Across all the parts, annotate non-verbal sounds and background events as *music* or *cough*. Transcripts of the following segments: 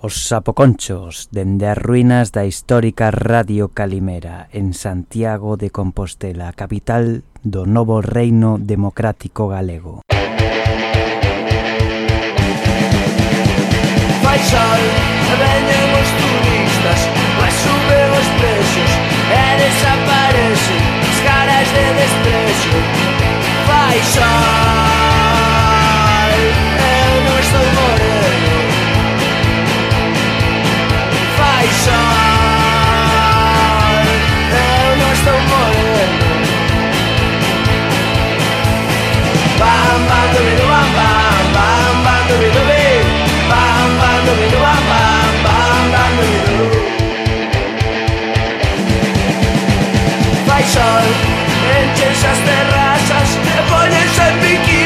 Os sapoconchos dende as ruínas da histórica Radio Calimera en Santiago de Compostela, capital do novo reino democrático galego. Fai sol, veñen os turistas, mas suben os precios e desaparecen as caras de desprezo. Fai sol, eu non estou morto. baixar Eu non estou moreno Bam, bam, dobi, bam, bam Bam, bam, dobi, dobi Bam, bam, dobido, bam, bam Bam, bam, dobi, do Fai sol, enches as terrazas E poñense en biquíni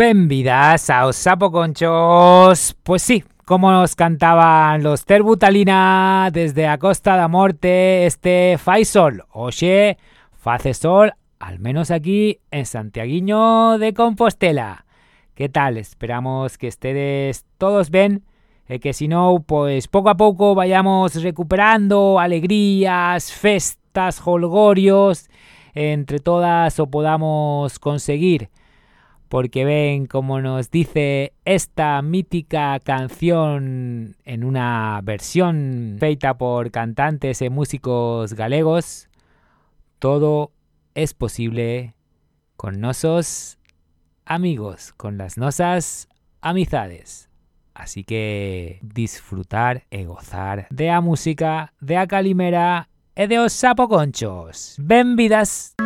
Benvidas aos sapoconchos Pues sí, como nos cantaban los Terbutalina desde a Costa da Morte este fai sol Oxe, face sol, al menos aquí en Santiaguiño de Compostela Que tal? Esperamos que estedes todos ben e que si no, pues pouco a pouco vayamos recuperando alegrías, festas, holgorios entre todas o podamos conseguir porque ven como nos dice esta mítica canción en una versión feita por cantantes e músicos galegos, todo es posible con nosos amigos, con las nosas amizades. Así que disfrutar e gozar de a música de a Calimera e de os sapoconchos. Benvidas!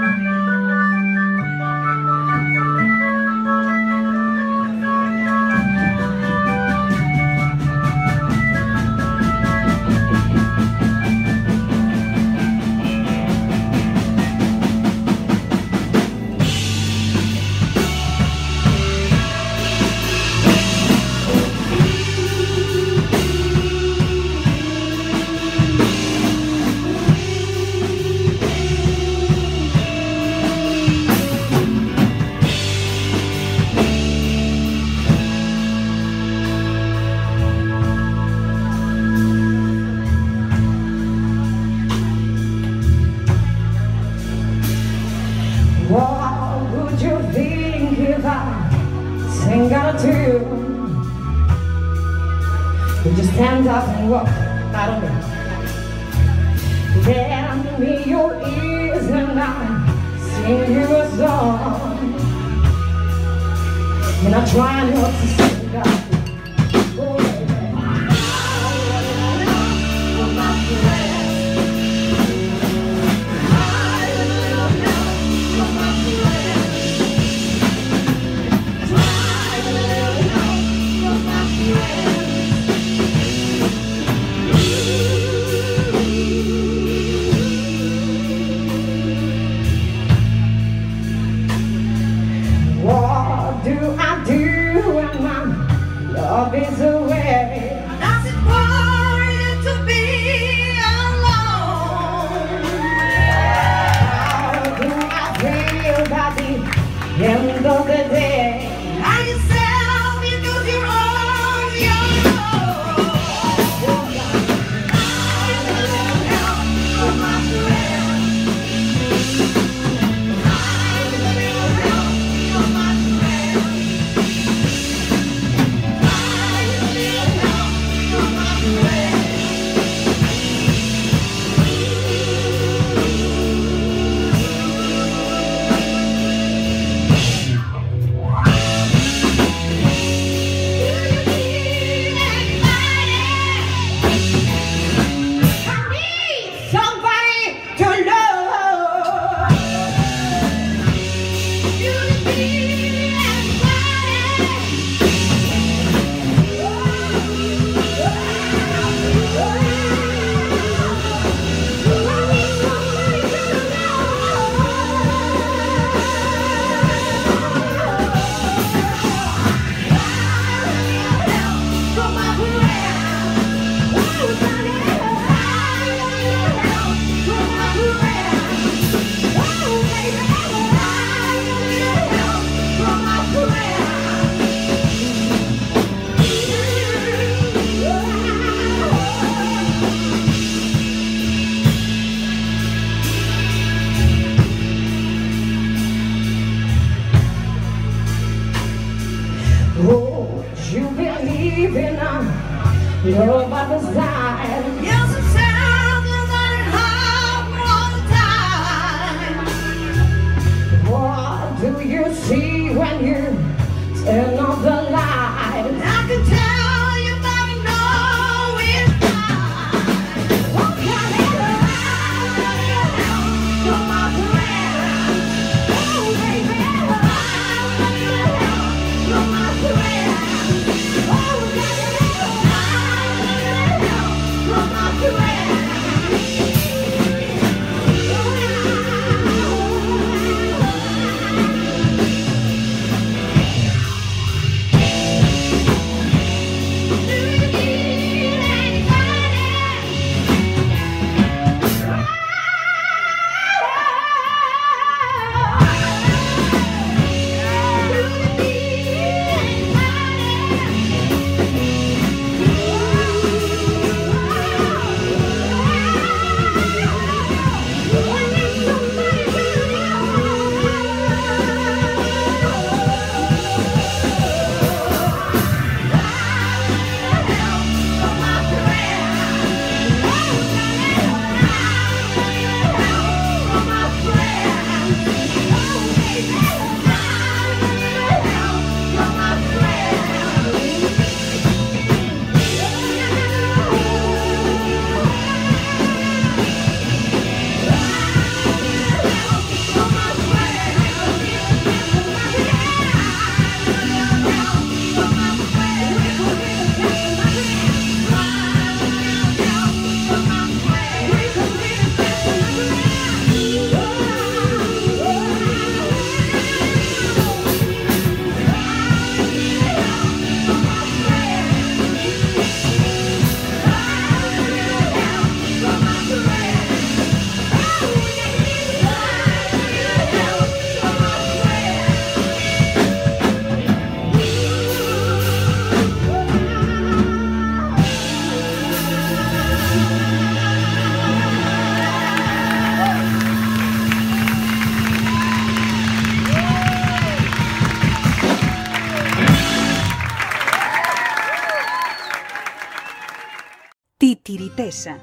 Mesa,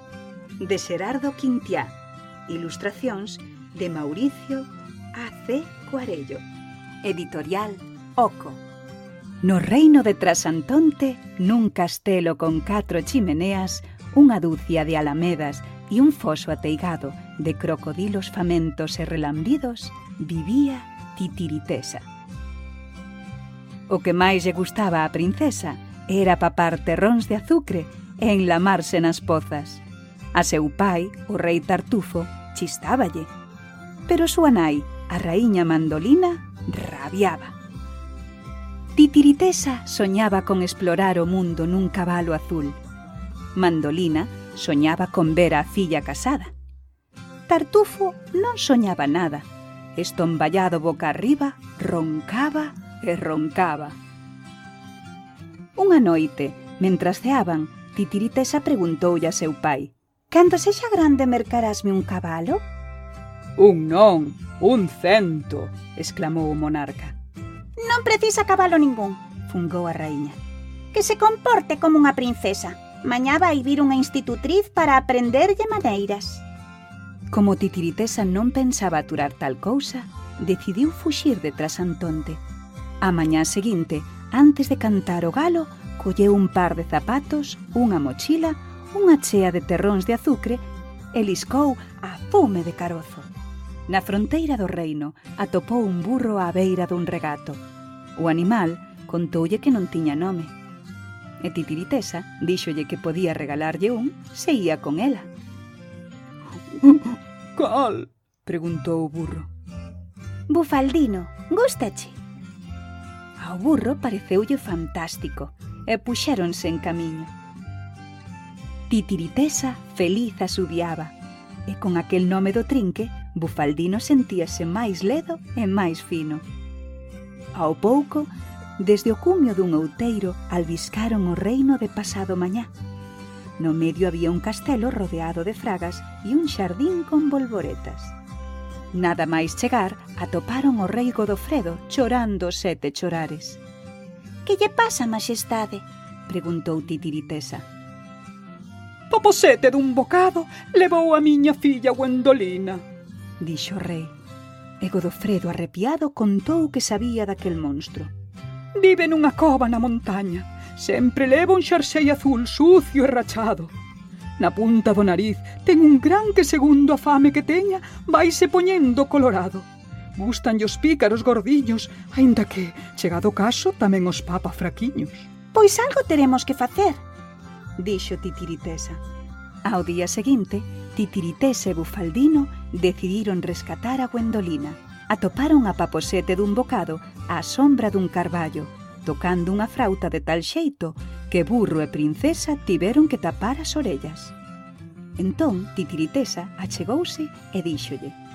de Gerardo Quintiá. Ilustracións de Mauricio A.C. Cuarello. Editorial Oco. No reino de Trasantonte, nun castelo con catro chimeneas, unha dúcia de alamedas e un foso ateigado de crocodilos famentos e relambidos, vivía titiritesa. O que máis lle gustaba á princesa era papar terróns de azucre e enlamarse nas pozas. A seu pai, o rei Tartufo, chistáballe. Pero súa nai, a raíña mandolina, rabiaba. Titiritesa soñaba con explorar o mundo nun cabalo azul. Mandolina soñaba con ver a filla casada. Tartufo non soñaba nada. Estomballado boca arriba, roncaba e roncaba. Unha noite, mentras ceaban, Titiritesa preguntoulle a seu pai. Cando sexa grande mercarásme un cabalo? Un non, un cento, exclamou o monarca. Non precisa cabalo ningún, fungou a raíña. Que se comporte como unha princesa. Mañá vai vir unha institutriz para aprenderlle maneiras. Como Titiritesa non pensaba aturar tal cousa, decidiu fuxir detrás Antonte. A mañá seguinte, antes de cantar o galo, colleu un par de zapatos, unha mochila, unha chea de terróns de azucre e liscou a fume de carozo. Na fronteira do reino atopou un burro á beira dun regato. O animal contoulle que non tiña nome. E Titiritesa díxolle que podía regalarlle un se ía con ela. *laughs* Cal? preguntou o burro. Bufaldino, gustache? Ao burro pareceulle fantástico e puxéronse en camiño. Titiritesa feliz asubiaba, e con aquel nome do trinque, Bufaldino sentíase máis ledo e máis fino. Ao pouco, desde o cumio dun outeiro, albiscaron o reino de pasado mañá. No medio había un castelo rodeado de fragas e un xardín con bolboretas. Nada máis chegar, atoparon o rei Godofredo chorando sete chorares. Que lle pasa, Maxestade? Preguntou titiritesa. Poposete dun bocado levou a miña filla Gwendolina, dixo o rei. E Godofredo arrepiado contou que sabía daquel monstro. Vive nunha cova na montaña. Sempre leva un xarsei azul sucio e rachado. Na punta do nariz ten un gran que segundo a fame que teña vai se poñendo colorado gustan os pícaros gordiños, aínda que, chegado o caso, tamén os papa fraquiños. Pois algo teremos que facer, dixo Titiritesa. Ao día seguinte, Titiritesa e Bufaldino decidiron rescatar a Gwendolina. Atoparon a paposete dun bocado á sombra dun carballo, tocando unha frauta de tal xeito que burro e princesa tiveron que tapar as orellas. Entón, Titiritesa achegouse e díxolle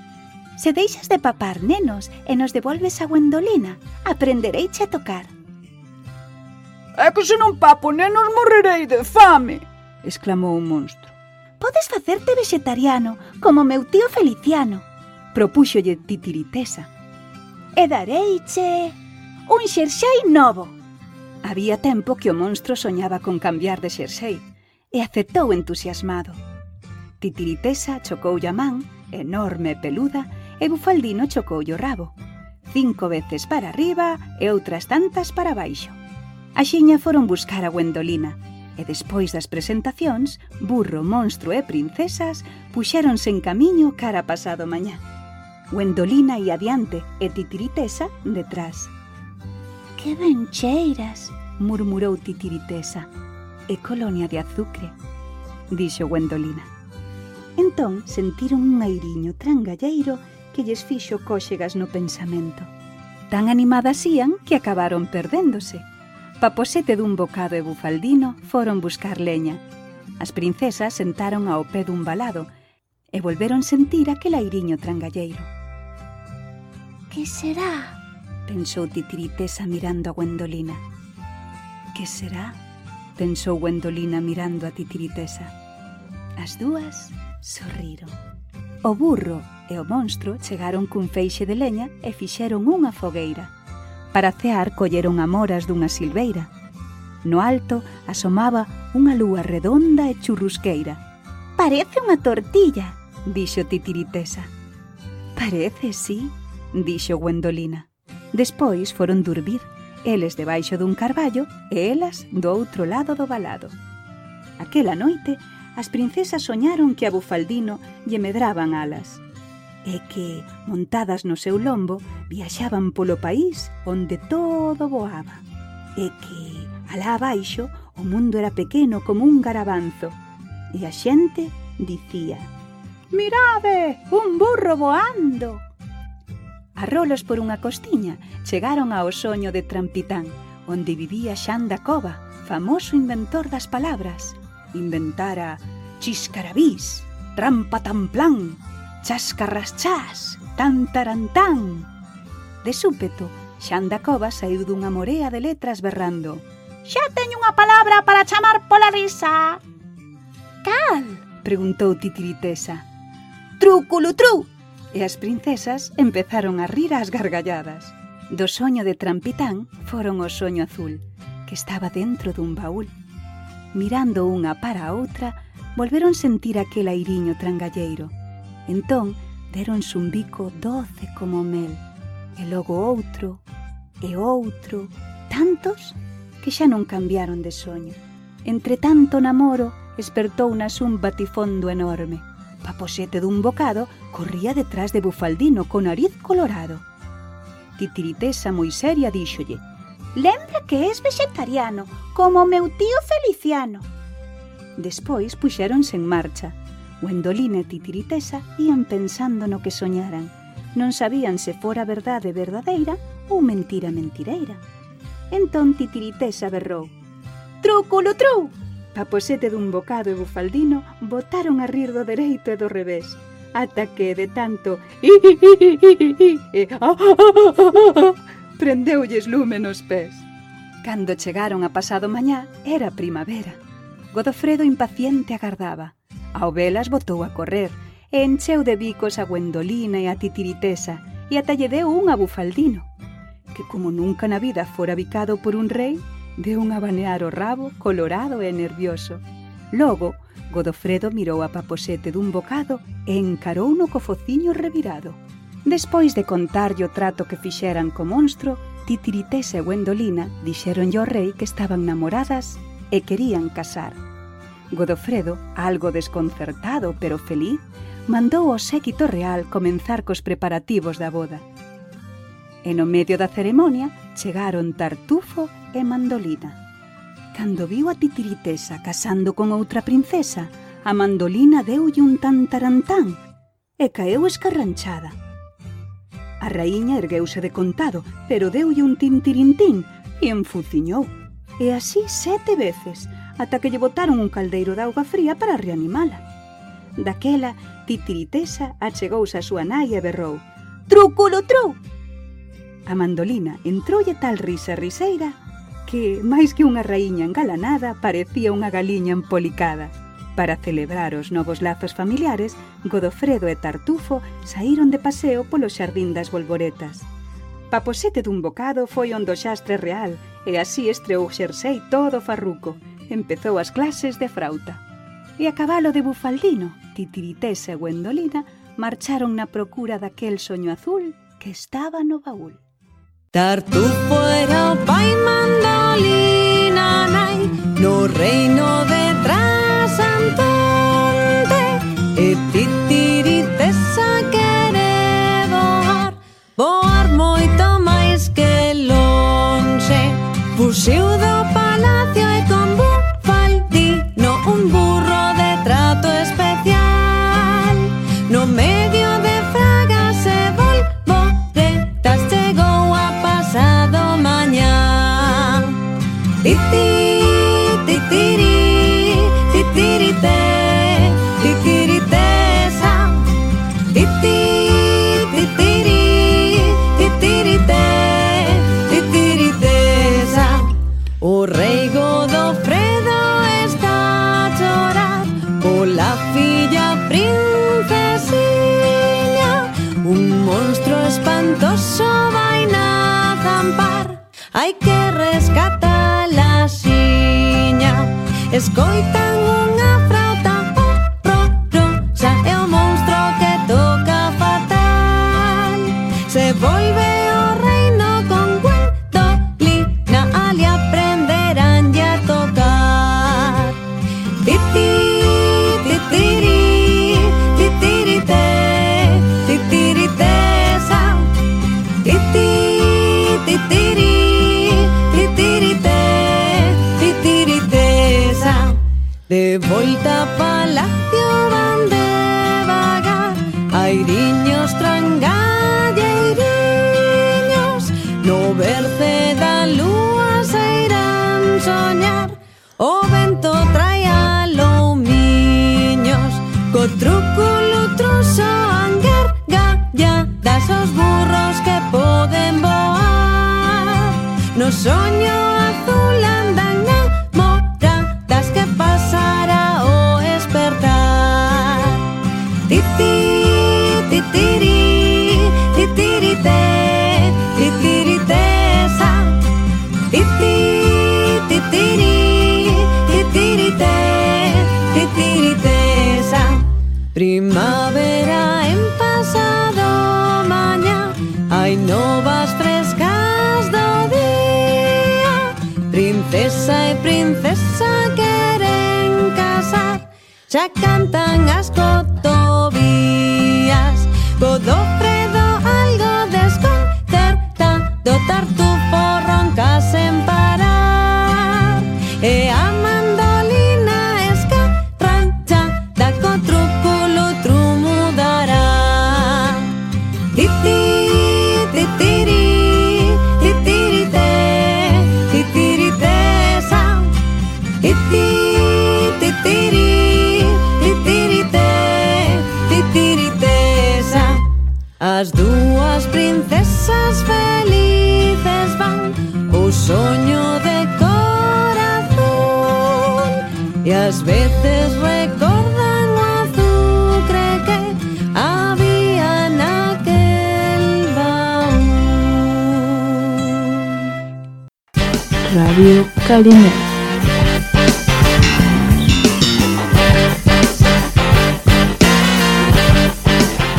Se deixas de papar nenos e nos devolves a Gwendolina, aprendereiche a tocar. É que se non papo nenos morrerei de fame, exclamou o monstro. Podes facerte vegetariano, como meu tío Feliciano, propúxolle titiritesa. E dareiche un xerxei novo. Había tempo que o monstro soñaba con cambiar de xerxei e aceptou entusiasmado. Titiritesa chocou a man, enorme e peluda, e Bufaldino chocoulle o rabo. Cinco veces para arriba e outras tantas para baixo. Axiña foron buscar a Gwendolina, e despois das presentacións, burro, monstro e princesas puxéronse en camiño cara pasado mañá. Gwendolina ia adiante e titiritesa detrás. Que ben cheiras, murmurou titiritesa. E colonia de azucre, dixo Gwendolina. Entón sentiron un airiño trangalleiro que lles fixo cóxegas no pensamento. Tan animadas ían que acabaron perdéndose. Paposete dun bocado e bufaldino foron buscar leña. As princesas sentaron ao pé dun balado e volveron sentir aquel airiño trangalleiro. Que será? pensou titiritesa mirando a Gwendolina. Que será? pensou Gwendolina mirando a titiritesa. As dúas sorriron. O burro e o monstro chegaron cun feixe de leña e fixeron unha fogueira. Para cear colleron amoras dunha silveira. No alto asomaba unha lúa redonda e churrusqueira. Parece unha tortilla, dixo titiritesa. Parece, sí, dixo Gwendolina. Despois foron durmir, eles debaixo dun carballo e elas do outro lado do balado. Aquela noite, as princesas soñaron que a Bufaldino lle medraban alas e que, montadas no seu lombo, viaxaban polo país onde todo voaba. E que, alá abaixo, o mundo era pequeno como un garabanzo. E a xente dicía «Mirade, un burro voando!» A rolos por unha costiña chegaron ao soño de Trampitán, onde vivía Xan da Cova, famoso inventor das palabras. Inventara chiscarabís, trampa tan chascarrachás, tan tarantán. De súpeto, Xanda Cova saiu dunha morea de letras berrando. Xa teño unha palabra para chamar pola risa. Cal? Preguntou Titiritesa. Truculutru! E as princesas empezaron a rir ás gargalladas. Do soño de Trampitán foron o soño azul, que estaba dentro dun baúl. Mirando unha para a outra, volveron sentir aquel airiño trangalleiro Entón, deronse un bico doce como mel, e logo outro, e outro, tantos que xa non cambiaron de soño. Entre tanto namoro, espertou nas un batifondo enorme. Paposete dun bocado corría detrás de Bufaldino con nariz colorado. Titiritesa moi seria díxolle Lembra que és vegetariano, como meu tío Feliciano. Despois puxéronse en marcha, Wendolina e Titiritesa ían pensando no que soñaran. Non sabían se fora verdade verdadeira ou mentira mentireira. Entón Titiritesa berrou. Trúculo, trú! Paposete dun bocado e bufaldino botaron a rir do dereito e do revés ata que de tanto prendeulles lume nos pés. Cando chegaron a pasado mañá, era primavera. Godofredo impaciente agardaba. A ovelas botou a correr e encheu de bicos a Gwendolina e a Titiritesa e ata lle deu un a Bufaldino, que como nunca na vida fora bicado por un rei, deu un a banear o rabo colorado e nervioso. Logo, Godofredo mirou a Paposete dun bocado e encarou no co fociño revirado. Despois de contarlle o trato que fixeran co monstro, Titiritesa e Gwendolina dixéronlle ao rei que estaban namoradas e querían casar. Godofredo, algo desconcertado pero feliz, mandou ao séquito real comenzar cos preparativos da boda. E no medio da ceremonia chegaron Tartufo e Mandolina. Cando viu a titiritesa casando con outra princesa, a Mandolina deulle un tantarantán e caeu escarranchada. A raíña ergueuse de contado, pero deulle un tintirintín e enfuciñou. E así sete veces, ata que lle botaron un caldeiro de auga fría para reanimala. Daquela, titiritesa achegouse a súa nai e berrou Trúculo, trú! A mandolina entroulle tal risa riseira que, máis que unha raíña engalanada, parecía unha galiña empolicada. Para celebrar os novos lazos familiares, Godofredo e Tartufo saíron de paseo polo xardín das Bolboretas. Paposete dun bocado foi ondo xastre real e así estreou xersei todo farruco, empezou as clases de frauta. E a cabalo de Bufaldino, Titiriteis e Gwendolina marcharon na procura daquel soño azul que estaba no baúl. Tartufo era o pai mandolina nai No reino de Trasantonte E titirites quere voar Voar moito máis que lonxe Fuxiu do só vai na zampar. Hai que rescatar a xiña. Escoitan un ya cantan asco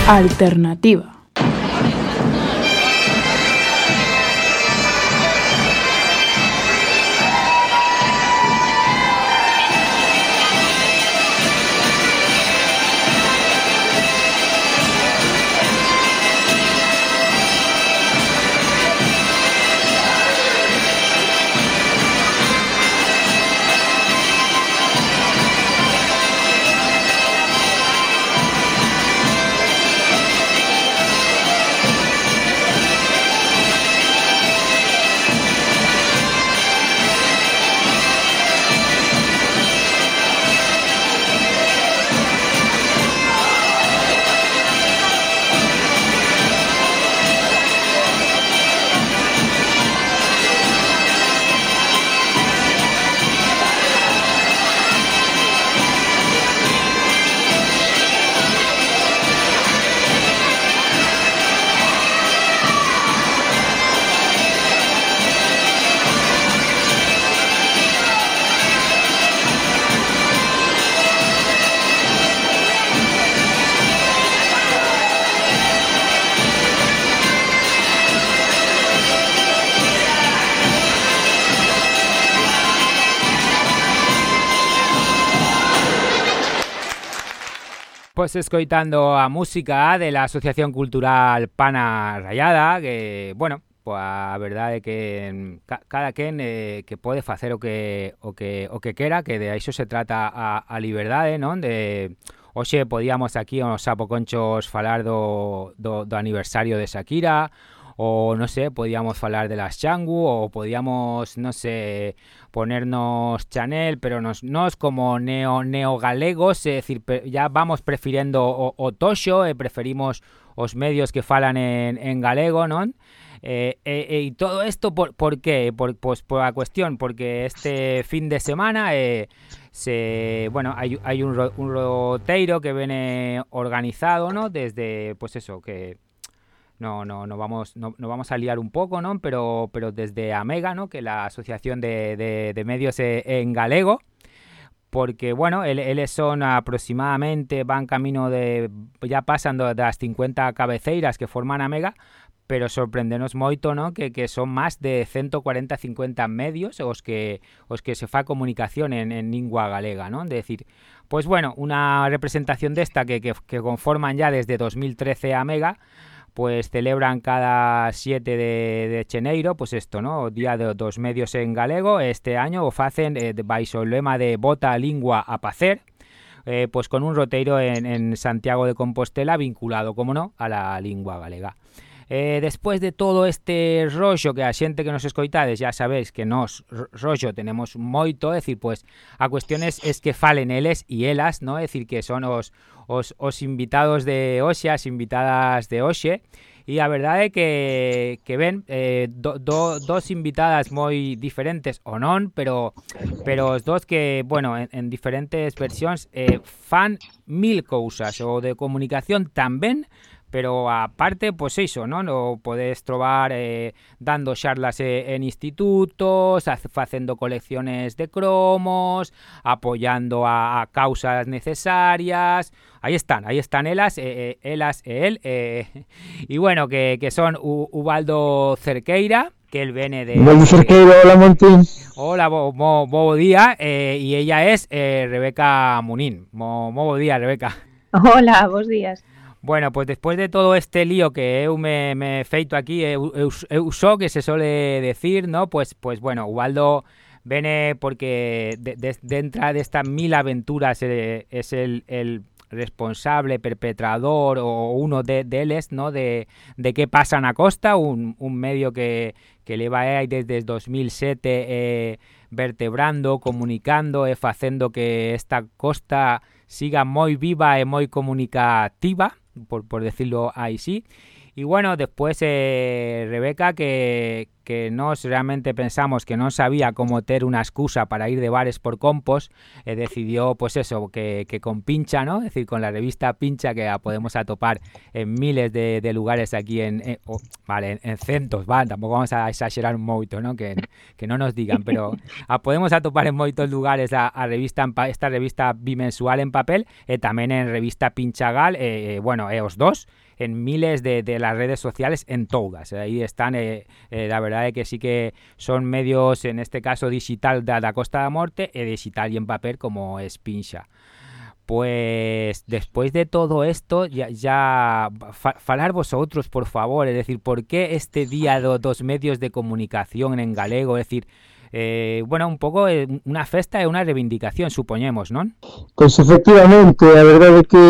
Alternativa. Estamos escoitando a música de la Asociación Cultural Pana Rayada, que, bueno, pues a verdade é que mm, ca, cada quen eh, que pode facer o que o que o que quera, que de iso se trata a, a liberdade, non? De hoxe podíamos aquí os sapoconchos falar do, do, do aniversario de Shakira, ou, non sei, podíamos falar de las Changu ou podíamos, non sei, ponernos Chanel, pero nos, nos como neo, neogalegos, é dicir, pe- ya vamos prefirendo o, o toxo e preferimos os medios que falan en, galego, non? Eh, e, e todo isto por, por qué? Por, pues, por a cuestión, porque este fin de semana eh, se bueno un, ro- un roteiro que viene organizado, ¿no? Desde, pues eso, que no, no, no vamos, no, no vamos a liar un poco, ¿no? Pero, pero desde Amega, ¿no? Que la Asociación de, de, de Medios eh, en Galego, porque, bueno, el- eles son aproximadamente, van camino de, ya pasan do- das 50 cabeceiras que forman Amega, pero sorprendenos moito, ¿no? Que, que son máis de 140 50 medios os que os que se fa comunicación en, en lingua galega, ¿no? De decir, pues bueno, una representación desta que, que, que conforman ya desde 2013 a Mega, pues celebran cada 7 de, de pues esto, ¿no? Día de dos medios en galego, este año o facen eh, baixo o lema de Bota lingua a pacer, eh, pues con un roteiro en, Santiago de Compostela vinculado, como no, a la lingua galega. Eh, después de todo este rollo que a que nos escoitades ya sabéis que nos ro- rollo tenemos moito, é dicir, pues a cuestiones es que falen eles e elas, no? É dicir, que son os, os, os invitados de hoxe, as invitadas de hoxe, e a verdade é que, que ven eh, do, do, dos invitadas moi diferentes o non, pero pero os dos que, bueno, en, en diferentes versións eh, fan mil cousas, o de comunicación tamén, pero aparte, pois iso, non? O podes trobar eh, dando charlas en institutos, facendo colecciones de cromos, apoyando a causas necesarias. Aí están, aí están elas, eh, eh, elas e el. Eh, *laughs* y bueno, que, que son U- Ubaldo Cerqueira, que él viene de... Ubaldo Cerqueira, hola Montín. Hola, bo, mo, mo bo día, eh, y ella es eh, Rebeca Munín. Mo, mo bo día, Rebeca. *laughs* Hola, bos días. Bueno, pues después de todo este lío que eu me, me he feito aquí, eu, eu, eu só que se suele decir, ¿no? Pues, pues bueno, Ubaldo viene porque de, de, dentro de estas mil aventuras eh, es el, el responsable, perpetrador o uno de, de eles, ¿no? De, de qué pasa na costa, un, un medio que, que leva aí desde el 2007 eh, vertebrando, comunicando e facendo que esta costa siga moi viva e moi comunicativa, por, por decirlo así. Y bueno, después eh, Rebeca, que, que nos realmente pensamos que no sabía cómo ter una excusa para ir de bares por compos, eh, decidió, pues eso, que, que con Pincha, ¿no? Es decir, con la revista Pincha, que podemos atopar en miles de, lugares aquí en, eh, oh, vale, en, en centos, ¿vale? Tampoco vamos a exagerar un moito, ¿no? Que, que no nos digan, pero a podemos atopar en moitos lugares a, revista en pa, esta revista bimensual en papel e tamén en revista Pinchagal, eh, bueno, e os dos en miles de, de las redes sociales en todas. Ahí están, eh, eh, la verdad es que sí que son medios, en este caso digital de la Costa da Morte e digital y en papel como es Pincha. Pues después de todo esto, ya, ya fa, falar vosotros, por favor, es decir, ¿por qué este día de dos medios de comunicación en galego? Es decir, eh, bueno, un pouco eh, unha festa e unha reivindicación, supoñemos, non? Pois efectivamente, a verdade é que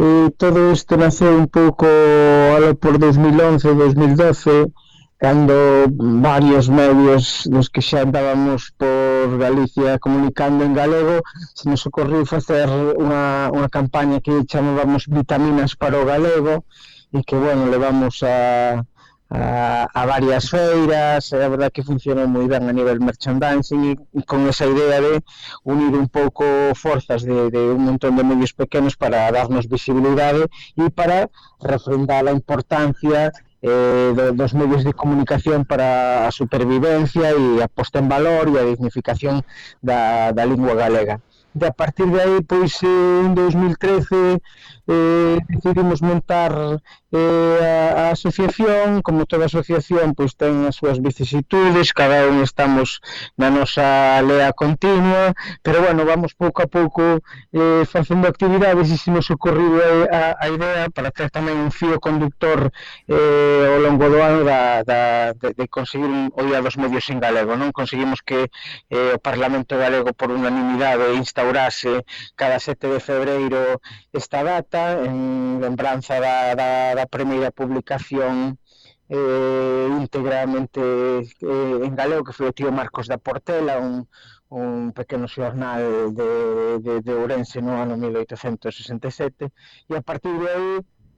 eh, todo isto naceu un pouco por 2011, 2012, cando varios medios dos que xa andábamos por Galicia comunicando en galego, se nos ocorreu facer unha, unha campaña que chamábamos Vitaminas para o Galego, e que, bueno, levamos a, a, a varias feiras, é verdad que funcionou moi ben a nivel merchandising e con esa idea de unir un pouco forzas de, de un montón de medios pequenos para darnos visibilidade e para refrendar a importancia eh, do, dos medios de comunicación para a supervivencia e a posta en valor e a dignificación da, da lingua galega de a partir de aí pois eh, en 2013 eh, decidimos montar eh, a, a asociación. Como toda asociación pois ten as súas vicisitudes cada un estamos na nosa lea continua pero bueno vamos pouco a pouco eh, facendo actividades e se nos ocorriu a, a, a idea para ter tamén un fío conductor eh, ao longo do ano da, da, de, de conseguir un oía dos medios en galego non? Conseguimos que eh, o Parlamento Galego por unanimidade insta instaurase cada 7 de febreiro esta data en lembranza da, da, da primeira publicación eh, íntegramente eh, en galego que foi o tío Marcos da Portela un, un pequeno xornal de, de, de Ourense no ano 1867 e a partir de aí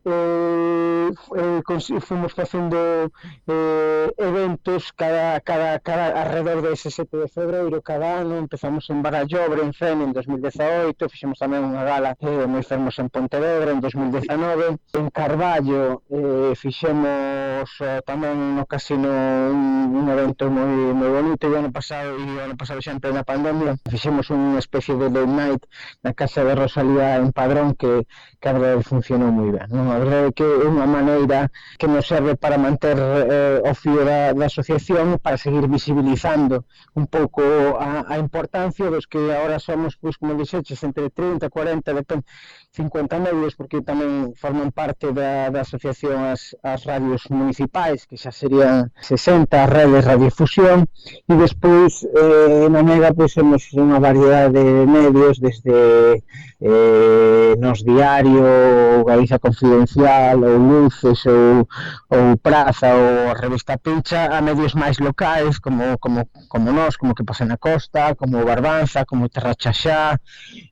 eh, eh, fomos facendo eh, eventos cada, cada, cada alrededor de ese 7 de febreiro cada ano, empezamos en Barallobre en Fren en 2018, fixemos tamén unha gala eh, moi fermos en Pontevedra en 2019, en Carballo eh, fixemos eh, tamén no casino un, un evento moi, moi bonito. E ano pasado e ano pasado xa en plena pandemia fixemos unha especie de late night na casa de Rosalía en Padrón que, que a verdade funcionou moi ben, non? a verdade é que é unha maneira que nos serve para manter eh, o fío da, da asociación para seguir visibilizando un pouco a, a importancia dos que agora somos, pois, como dixeches, entre 30, 40, depende, 50 medios, porque tamén forman parte da, da asociación as, as radios municipais, que xa serían 60 redes radiodifusión, e despois, eh, na mega, pois, temos unha variedade de medios, desde eh, nos diario, Galiza Confidencial, Provincial ou Luces ou, ou Praza ou a revista Pincha a medios máis locais como, como, como nós, como que pasa na costa, como Barbanza, como Terra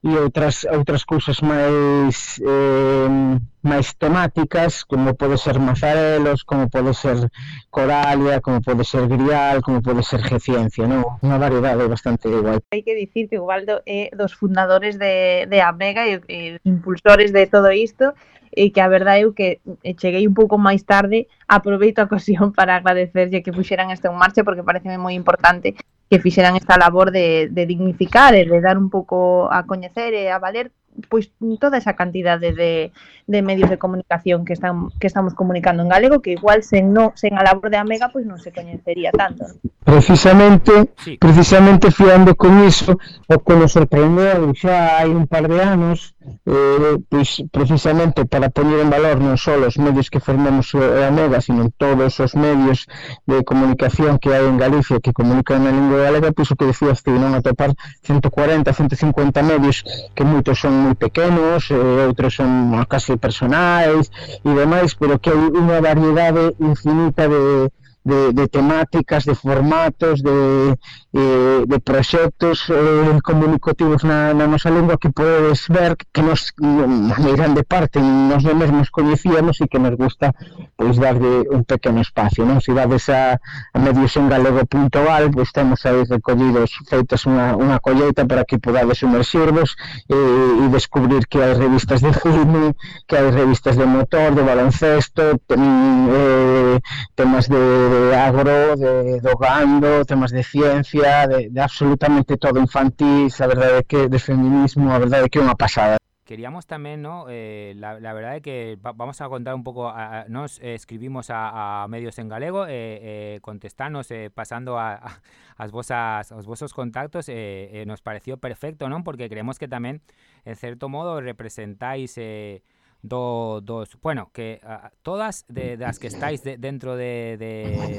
e outras, outras cousas máis eh, máis temáticas, como pode ser Mazarelos, como pode ser Coralia, como pode ser Grial, como pode ser Geciencia, non? Unha variedade bastante igual. Hai que dicir que Ubaldo é dos fundadores de, de Amega e, e impulsores de todo isto, e que a verdade eu que cheguei un pouco máis tarde, aproveito a ocasión *laughs* para agradecerlle que puxeran isto en marcha porque pareceme moi importante que fixeran esta labor de, de dignificar e de dar un pouco a coñecer e a valer pois toda esa cantidade de, de medios de comunicación que están que estamos comunicando en galego que igual sen no, sen a labor de Amega pois non se coñecería tanto. Precisamente, sí. precisamente fiando con iso, o que nos sorprendeu xa hai un par de anos, eh, pois precisamente para poñer en valor non só os medios que formamos a Amega, sino todos os medios de comunicación que hai en Galicia que comunican na lingua galega, pois o que decías ti, non atopar 140, 150 medios que moitos son moi pequenos, eh, outros son casi personais e demais, pero que hai unha variedade infinita de, de, de temáticas, de formatos, de, eh, de proxectos eh, comunicativos na, na nosa lingua que podes ver que nos na grande parte nos mesmos coñecíamos e que nos gusta pois darlle un pequeno espacio, non? Se si dades a, a mediosengalego.al, pois temos aí recollidos feitas unha, unha colleita para que podades sumerxirvos e, e descubrir que hai revistas de cine, que hai revistas de motor, de baloncesto, ten, eh, temas de de agro, de, do gando, temas de ciencia, de, de absolutamente todo infantil, a verdade é que de feminismo, a verdade é que é unha pasada. Queríamos también, ¿no? Eh, la, la, verdad es que va, vamos a contar un poco, a, a, nos eh, escribimos a, a, medios en galego, eh, eh contestarnos, eh, pasando a, a, vosas, vosos contactos, eh, nos pareció perfecto, ¿no? Porque creemos que también, en cierto modo, representáis do, dos, bueno, que uh, todas de, de, las que estáis de, dentro de,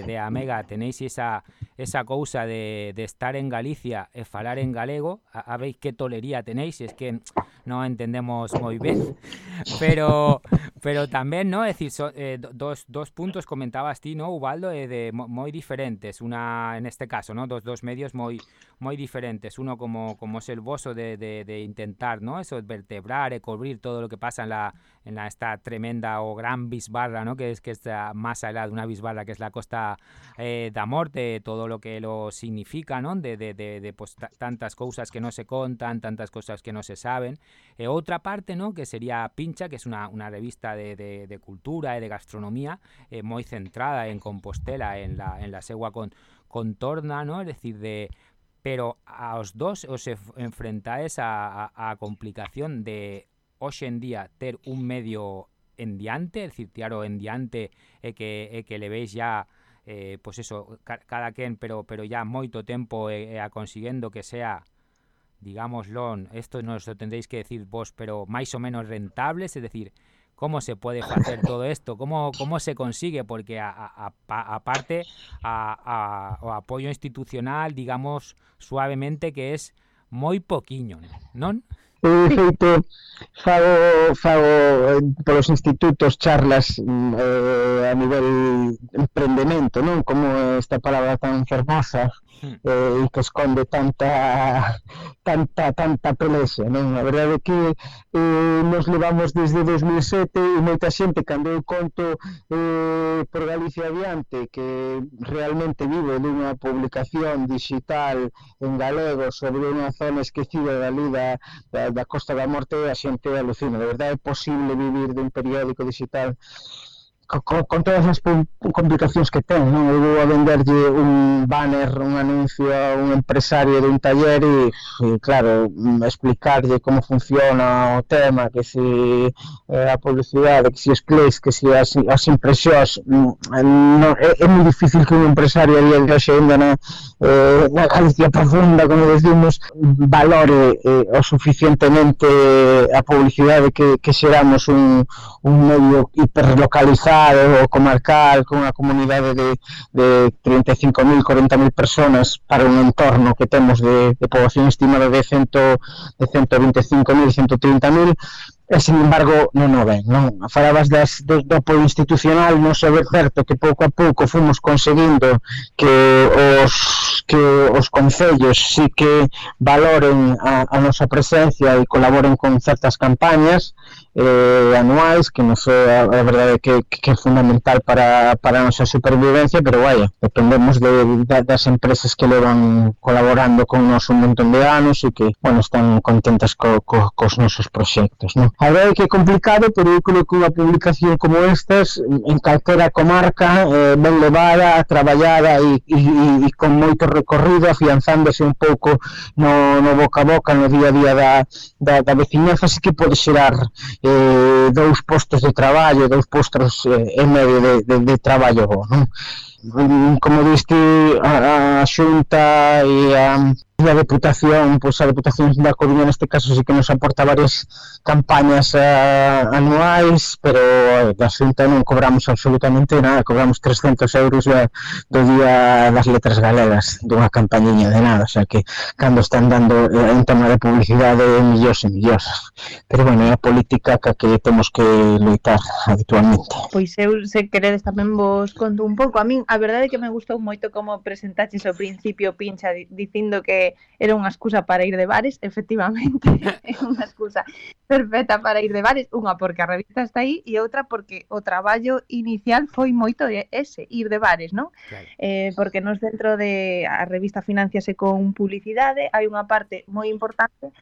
de, Amega tenéis esa esa cousa de, estar en Galicia e falar en galego, veis que tolería tenéis, es que non entendemos moi ben, *laughs* pero pero tamén, no, é dicir, so, eh, dos, dos puntos comentabas ti, no, Ubaldo, eh, de moi diferentes, una en este caso, no, dos, dos medios moi moi diferentes, uno como como es el voso de, intentar, no, eso vertebrar e cubrir todo lo que pasa en la en esta tremenda o gran bisbarra, ¿no? que es que está más allá de una bisbarra que es la Costa eh, da Morte, todo lo que lo significa, ¿no? de, de, de, de pues, tantas cosas que no se contan, tantas cosas que no se saben. Eh, otra parte, ¿no? que sería Pincha, que es una, una revista de, de, de cultura y de gastronomía eh, muy centrada en Compostela, en la, en la segua con, contorna, ¿no? es decir, de pero a os dos os enfrentáis a, a, a complicación de hoxe en día ter un medio en diante, é dicir, tiaro en diante e que, e que le veis ya eh, pois pues eso, cada quen, pero pero ya moito tempo e, e a conseguendo que sea digámoslo, esto nos lo tendréis que decir vos, pero máis ou menos rentables, es decir, cómo se puede hacer *laughs* todo esto, cómo, cómo se consigue, porque aparte a, a, a, apoio institucional, digamos suavemente que es moi poquiño, non? eu de feito fago, fago eh, polos institutos charlas mm, eh, a nivel emprendemento, non? Como esta palabra tan fermosa eh, que esconde tanta tanta tanta pelexa, non? A verdade é que eh, nos levamos desde 2007 e moita xente cando eu conto eh, por Galicia adiante que realmente vivo dunha publicación digital en galego sobre unha zona esquecida da lida da, da Costa da Morte a xente alucina, de verdade é posible vivir dun periódico digital con, con todas as complicacións que ten, non? Eu vou a venderlle un banner, un anuncio a un empresario dun taller e, e claro, explicarlle como funciona o tema, que se eh, a publicidade, que se os clics, que se as, as impresións, mm, no, é, é moi difícil que un empresario a día de hoxe ainda na, eh, na Galicia profunda, como decimos, valore eh, o suficientemente a publicidade que, que xeramos un, un medio hiperlocalizado cidade ou comarcal con unha comunidade de, de 35.000, 40.000 personas para un entorno que temos de, de poboación estimada de, 100, de 125.000, 130.000 e sin embargo non o ven non? falabas das, do, do apoio institucional non se é certo que pouco a pouco fomos conseguindo que os que os concellos sí que valoren a, a nosa presencia e colaboren con certas campañas eh, anuais que nos sei a, a verdade que, que é fundamental para, para a nosa supervivencia pero vaya, dependemos de, de, das empresas que levan colaborando con nos un montón de anos e que bueno, están contentas co, co, cos nosos proxectos non? A verdade é que é complicado, pero eu creo que unha publicación como estas mm, en calquera comarca eh, ben levada, traballada e, e, e con moito recorrido afianzándose un pouco no, no boca a boca no día a día da, da, da veciñanza así que pode xerar eh, dous postos de traballo, dous postos eh, en medio de, de, de traballo bo, non? Mm, como diste a, a xunta e a da Deputación, pois a Deputación da Coruña neste caso sí que nos aporta varias campañas uh, anuais, pero eh, da Xunta non cobramos absolutamente nada, cobramos 300 euros da, do Día das Letras Galegas, dunha campañiña de nada, xa que cando están dando eh, un tema de publicidade millóns e millóns. Pero bueno, é a política que, que temos que loitar habitualmente. Pois eu, se queredes, tamén vos conto un pouco. A min, a verdade é que me gustou moito como presentaches ao principio, Pincha, dicindo que era unha excusa para ir de bares, efectivamente, *laughs* é unha excusa perfecta para ir de bares, unha porque a revista está aí e outra porque o traballo inicial foi moito ese, ir de bares, non? Claro. Eh, porque nos dentro de a revista financiase con publicidade, hai unha parte moi importante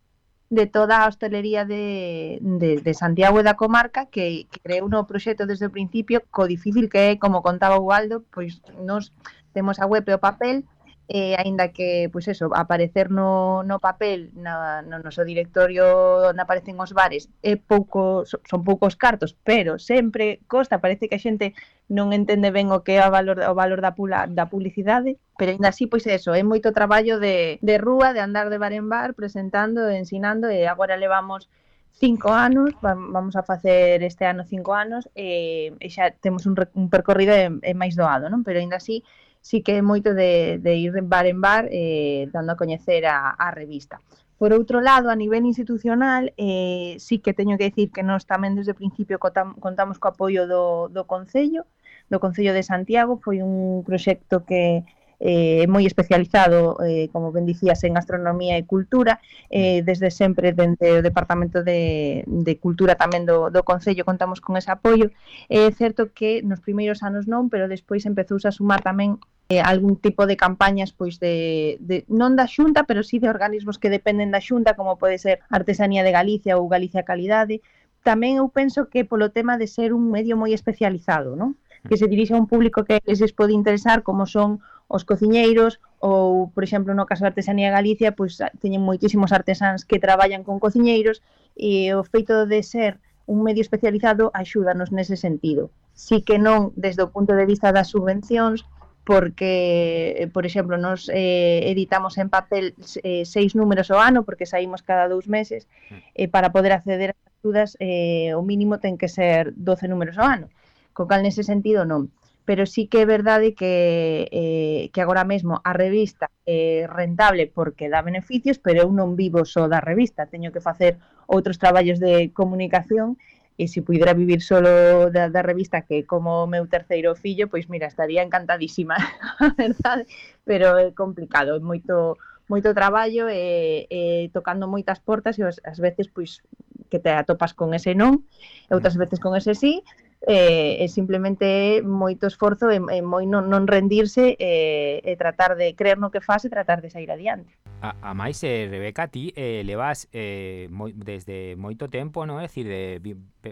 de toda a hostelería de, de, de Santiago e da comarca que, que creou no proxecto desde o principio co difícil que é, como contaba o Aldo, pois nos temos a web e o papel, eh, aínda que, pois eso, aparecer no, no papel, na, no noso directorio onde aparecen os bares, é pouco, son poucos cartos, pero sempre costa, parece que a xente non entende ben o que é o valor, o valor da, pula, da publicidade, pero ainda así, pois é eso, é moito traballo de, de rúa, de andar de bar en bar, presentando, ensinando, e agora levamos cinco anos, vamos a facer este ano cinco anos, e, e xa temos un, un percorrido é, e máis doado, non? Pero ainda así, sí que é moito de, de ir de bar en bar eh, dando a coñecer a, a revista. Por outro lado, a nivel institucional, eh, sí que teño que decir que nós tamén desde o principio contamos co apoio do, do Concello, do Concello de Santiago, foi un proxecto que, eh, moi especializado, eh, como ben dicías, en astronomía e cultura, eh, mm. desde sempre dende o Departamento de, de Cultura tamén do, do Concello contamos con ese apoio. É eh, certo que nos primeiros anos non, pero despois empezouse a sumar tamén eh, algún tipo de campañas pois de, de non da Xunta, pero sí de organismos que dependen da Xunta, como pode ser Artesanía de Galicia ou Galicia Calidade. Tamén eu penso que polo tema de ser un medio moi especializado, non? que mm. se dirixe a un público que les pode interesar como son os cociñeiros ou, por exemplo, no caso da artesanía Galicia, pois teñen moitísimos artesáns que traballan con cociñeiros e o feito de ser un medio especializado axúdanos nese sentido. Si que non desde o punto de vista das subvencións, porque, por exemplo, nos eh, editamos en papel eh, seis números ao ano, porque saímos cada dous meses, hmm. eh, para poder acceder ás axudas, eh, o mínimo ten que ser 12 números ao ano. Co cal, nese sentido, non pero sí que é verdade que, eh, que agora mesmo a revista é rentable porque dá beneficios, pero eu non vivo só da revista, teño que facer outros traballos de comunicación e se pudera vivir solo da, da revista que como meu terceiro fillo, pois mira, estaría encantadísima, *laughs* a verdade, pero é complicado, é moito moito traballo e, e tocando moitas portas e as, as veces pois que te atopas con ese non e outras mm. veces con ese sí eh, é simplemente moito esforzo e, e moi non, non rendirse e, e tratar de creer no que faz e tratar de sair adiante. A, a máis, eh, Rebeca, ti eh, levas eh, moi, desde moito tempo, no? É dicir, de,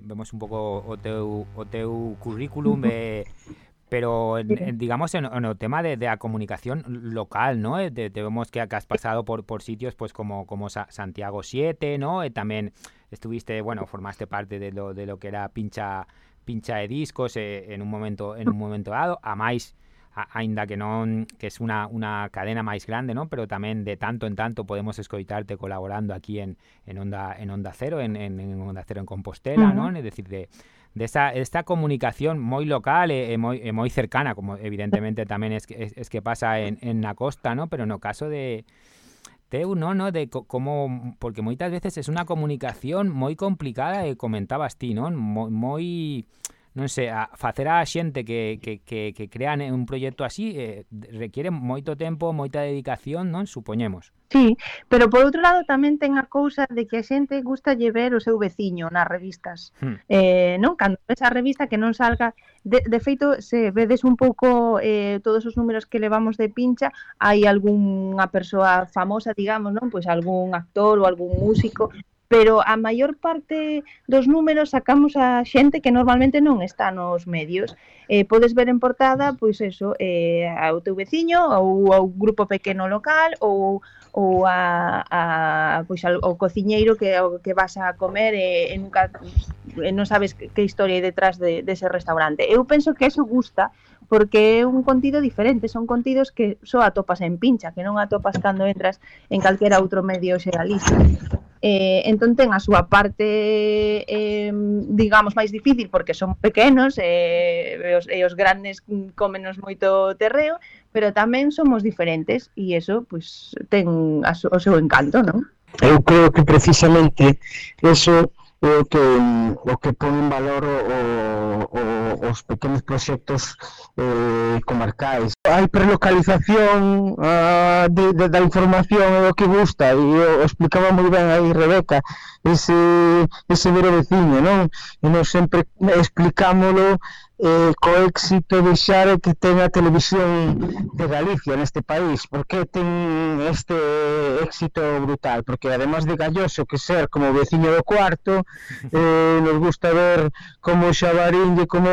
vemos un pouco o teu, o teu currículum eh, *laughs* pero en, digamos en, en, el tema de, de, la comunicación local, ¿no? Eh, te, te vemos que, que, has pasado por, por sitios pues como, como Sa Santiago 7, ¿no? Y también estuviste, bueno, formaste parte de lo, de lo que era pincha pincha de discos eh, en un momento en un momento dado, a máis aínda que non que es una, una cadena máis grande, non? Pero tamén de tanto en tanto podemos escoitarte colaborando aquí en, en Onda en Onda Cero, en, en, en Onda Cero en Compostela, uh -huh. non? É dicir de esa esta comunicación moi local e, e, moi, e moi cercana, como evidentemente tamén es, es, es que pasa en, en na costa, ¿no? Pero no caso de teu, no, no, de co como porque moitas veces es unha comunicación moi complicada e comentabas ti, non? Moi non sei, a facer a xente que, que, que, que crean un proxecto así eh, requiere moito tempo, moita dedicación, non? Supoñemos. Sí, pero por outro lado tamén ten a cousa de que a xente gusta lle ver o seu veciño nas revistas. Hmm. Eh, non cando ves a revista que non salga, de, de feito se vedes un pouco eh, todos os números que levamos de pincha, hai algunha persoa famosa, digamos, non? Pois algún actor ou algún músico pero a maior parte dos números sacamos a xente que normalmente non está nos medios. Eh, podes ver en portada, pois eso, eh, ao teu veciño, ou ao grupo pequeno local, ou ou a, a pois ao, ao cociñeiro que ao que vas a comer e, e nunca e non sabes que, que historia hai detrás de dese restaurante. Eu penso que eso gusta porque é un contido diferente, son contidos que só atopas en pincha, que non atopas cando entras en calquera outro medio xeralista eh, entón ten a súa parte eh, digamos máis difícil porque son pequenos eh, e os, e os grandes cómenos moito terreo pero tamén somos diferentes e eso pues, ten a, o seu encanto non? Eu creo que precisamente eso o que o que pon en valor o, o, os pequenos proxectos eh, comarcais. Hai prelocalización uh, de, de, da información é o que gusta e o, explicaba moi ben aí Rebeca ese, ese vero veciño, non? E nos sempre explicámolo eh, co éxito de Xare que ten a televisión de Galicia neste país? Por que ten este éxito brutal? Porque además de galloso que ser como veciño do cuarto, *laughs* eh, nos gusta ver como Xabarín e como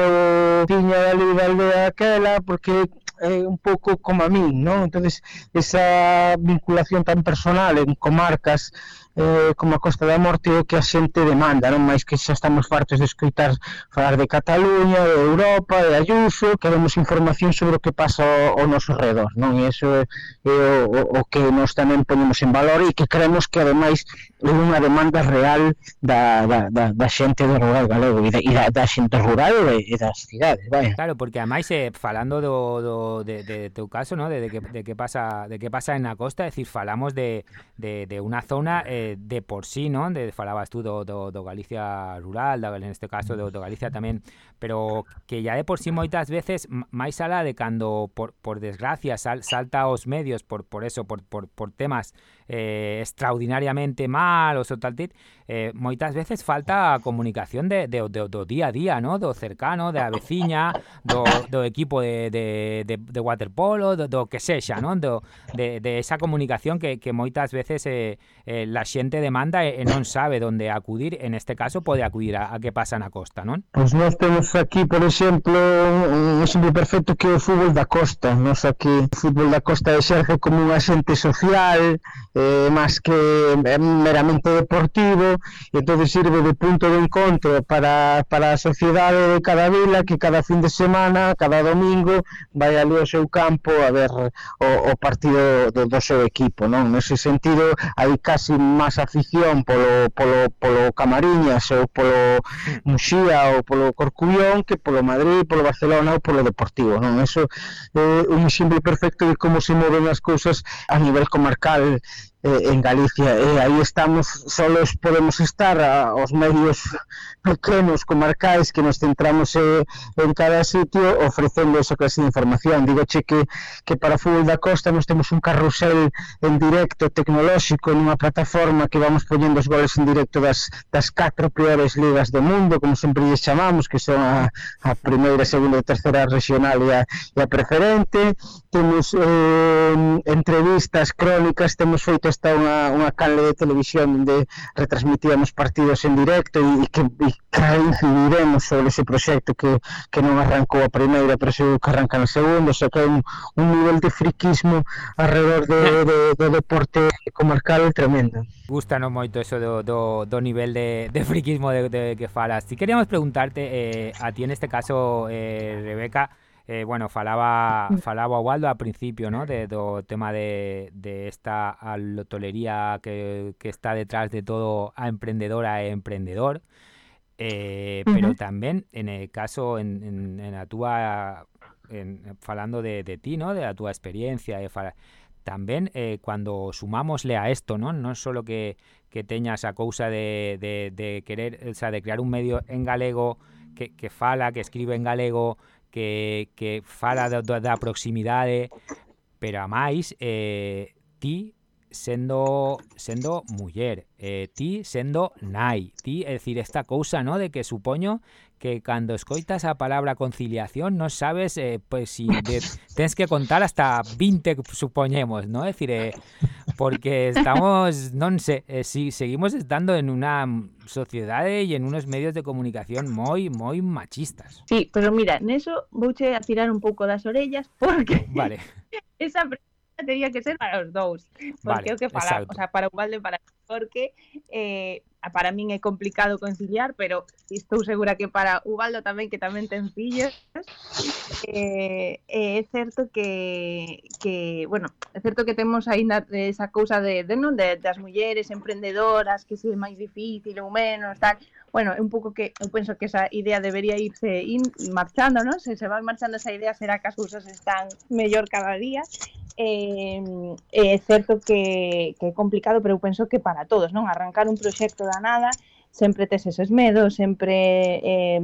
tiña da aldea aquela, porque eh, un pouco como a min, non? Entonces, esa vinculación tan personal en comarcas eh, como a Costa da Morte é o que a xente demanda, non máis que xa estamos fartos de escoitar falar de Cataluña, de Europa, de Ayuso, queremos información sobre o que pasa ao, ao noso redor, non? E iso é, é o, o, o que nós tamén ponemos en valor e que creemos que ademais é unha demanda real da, da, da, da xente do rural galego e da, e da, da xente rural e, e das cidades, vai. Claro, porque ademais eh, falando do, do de, de teu caso, ¿no? De, de que de que pasa de que pasa en a costa, é dicir, falamos de de de unha zona eh, de, por sí, non? De falabas tú do, do, do Galicia rural, da, en este caso do, mm. do Galicia tamén pero que ya de por sí moitas veces máis alá de cando por, por desgracia sal, salta aos medios por por eso, por, por, por temas eh, extraordinariamente malos ou tal tit, eh, moitas veces falta a comunicación de, de, de, do día a día, ¿no? do cercano, da veciña, do, do equipo de, de, de, de waterpolo, do, do que sexa, ¿no? do, de, de esa comunicación que, que moitas veces eh, eh, la xente demanda eh, e non sabe onde acudir, en este caso pode acudir a, a que pasa na costa, non? Pois pues nós temos aquí, por exemplo, un exemplo perfecto que é o fútbol da costa, non? só que o fútbol da costa exerce como un asente social, eh, máis que eh, meramente deportivo, e entón sirve de punto de encontro para, para a sociedade de cada vila que cada fin de semana, cada domingo, vai ali ao seu campo a ver o, o partido do, do seu equipo, non? Nese sentido, hai casi máis afición polo, polo, polo Camariñas ou polo Muxía ou polo Corcubión que polo Madrid, polo Barcelona ou polo Deportivo, non? Eso eh, un exemplo perfecto de como se moven as cousas a nivel comarcal eh, en Galicia. E eh, aí estamos solos podemos estar a, aos medios pequenos comarcais que nos centramos eh, en cada sitio ofrecendo esa clase de información. Digo che que, que para Fútbol da Costa nos temos un carrusel en directo tecnolóxico nunha plataforma que vamos poñendo os goles en directo das, das catro peores ligas do mundo como sempre lles chamamos que son a, a primeira, segunda e terceira regional e a, e a preferente. Temos eh, entrevistas crónicas temos feito hasta unha, unha canle de televisión onde retransmitíamos partidos en directo e, e que e, claro, sobre ese proxecto que, que non arrancou a primeira, pero seguro que arranca na segunda, o sea que hai un, un nivel de friquismo alrededor de, eh. de, do de deporte comarcal tremendo. Gústanos moito eso do, do, do nivel de, de friquismo de, de que falas. Si queríamos preguntarte eh, a ti en este caso, eh, Rebeca, eh, bueno, falaba falaba Waldo al principio, ¿no? De do tema de, de esta alotolería que, que está detrás de todo a emprendedora e emprendedor. Eh, pero también en el caso, en, en, en la túa, en, falando de, de ti, ¿no? De la tu experiencia, de fala- también eh, cuando sumámosle a esto, ¿no? No solo que, que teña esa cousa de, de, de querer, o sea, de crear un medio en galego que, que fala, que escribe en galego, que, que fala da, da proximidade, pero a máis, eh, ti sendo sendo muller, eh, ti sendo nai, ti, é dicir, esta cousa, ¿no? De que supoño que cando escoitas a palabra conciliación non sabes eh, pues si de, *laughs* tens que contar hasta 20 supoñemos, ¿no? É dicir, eh, porque estamos, non sé, eh, si seguimos estando en una sociedade e en unos medios de comunicación moi moi machistas. Sí, pero mira, neso vouche a tirar un pouco das orellas porque Vale. *laughs* esa tería que ser para os dous. Porque Vale, o que falamos, exacto. o sea, para o Valde, para porque eh, para min é complicado conciliar, pero estou segura que para Ubaldo tamén, que tamén ten fillos, eh, eh, é certo que, que, bueno, é certo que temos aínda esa cousa de, de, non, de, das mulleres emprendedoras, que se é máis difícil ou menos, tal, bueno, é un pouco que eu penso que esa idea debería irse in, marchando, non? Se se vai marchando esa idea será que as cousas están mellor cada día. Eh, eh, é certo que, que é complicado, pero eu penso que para todos, non? Arrancar un proxecto da para nada, sempre tes eses medos, sempre eh,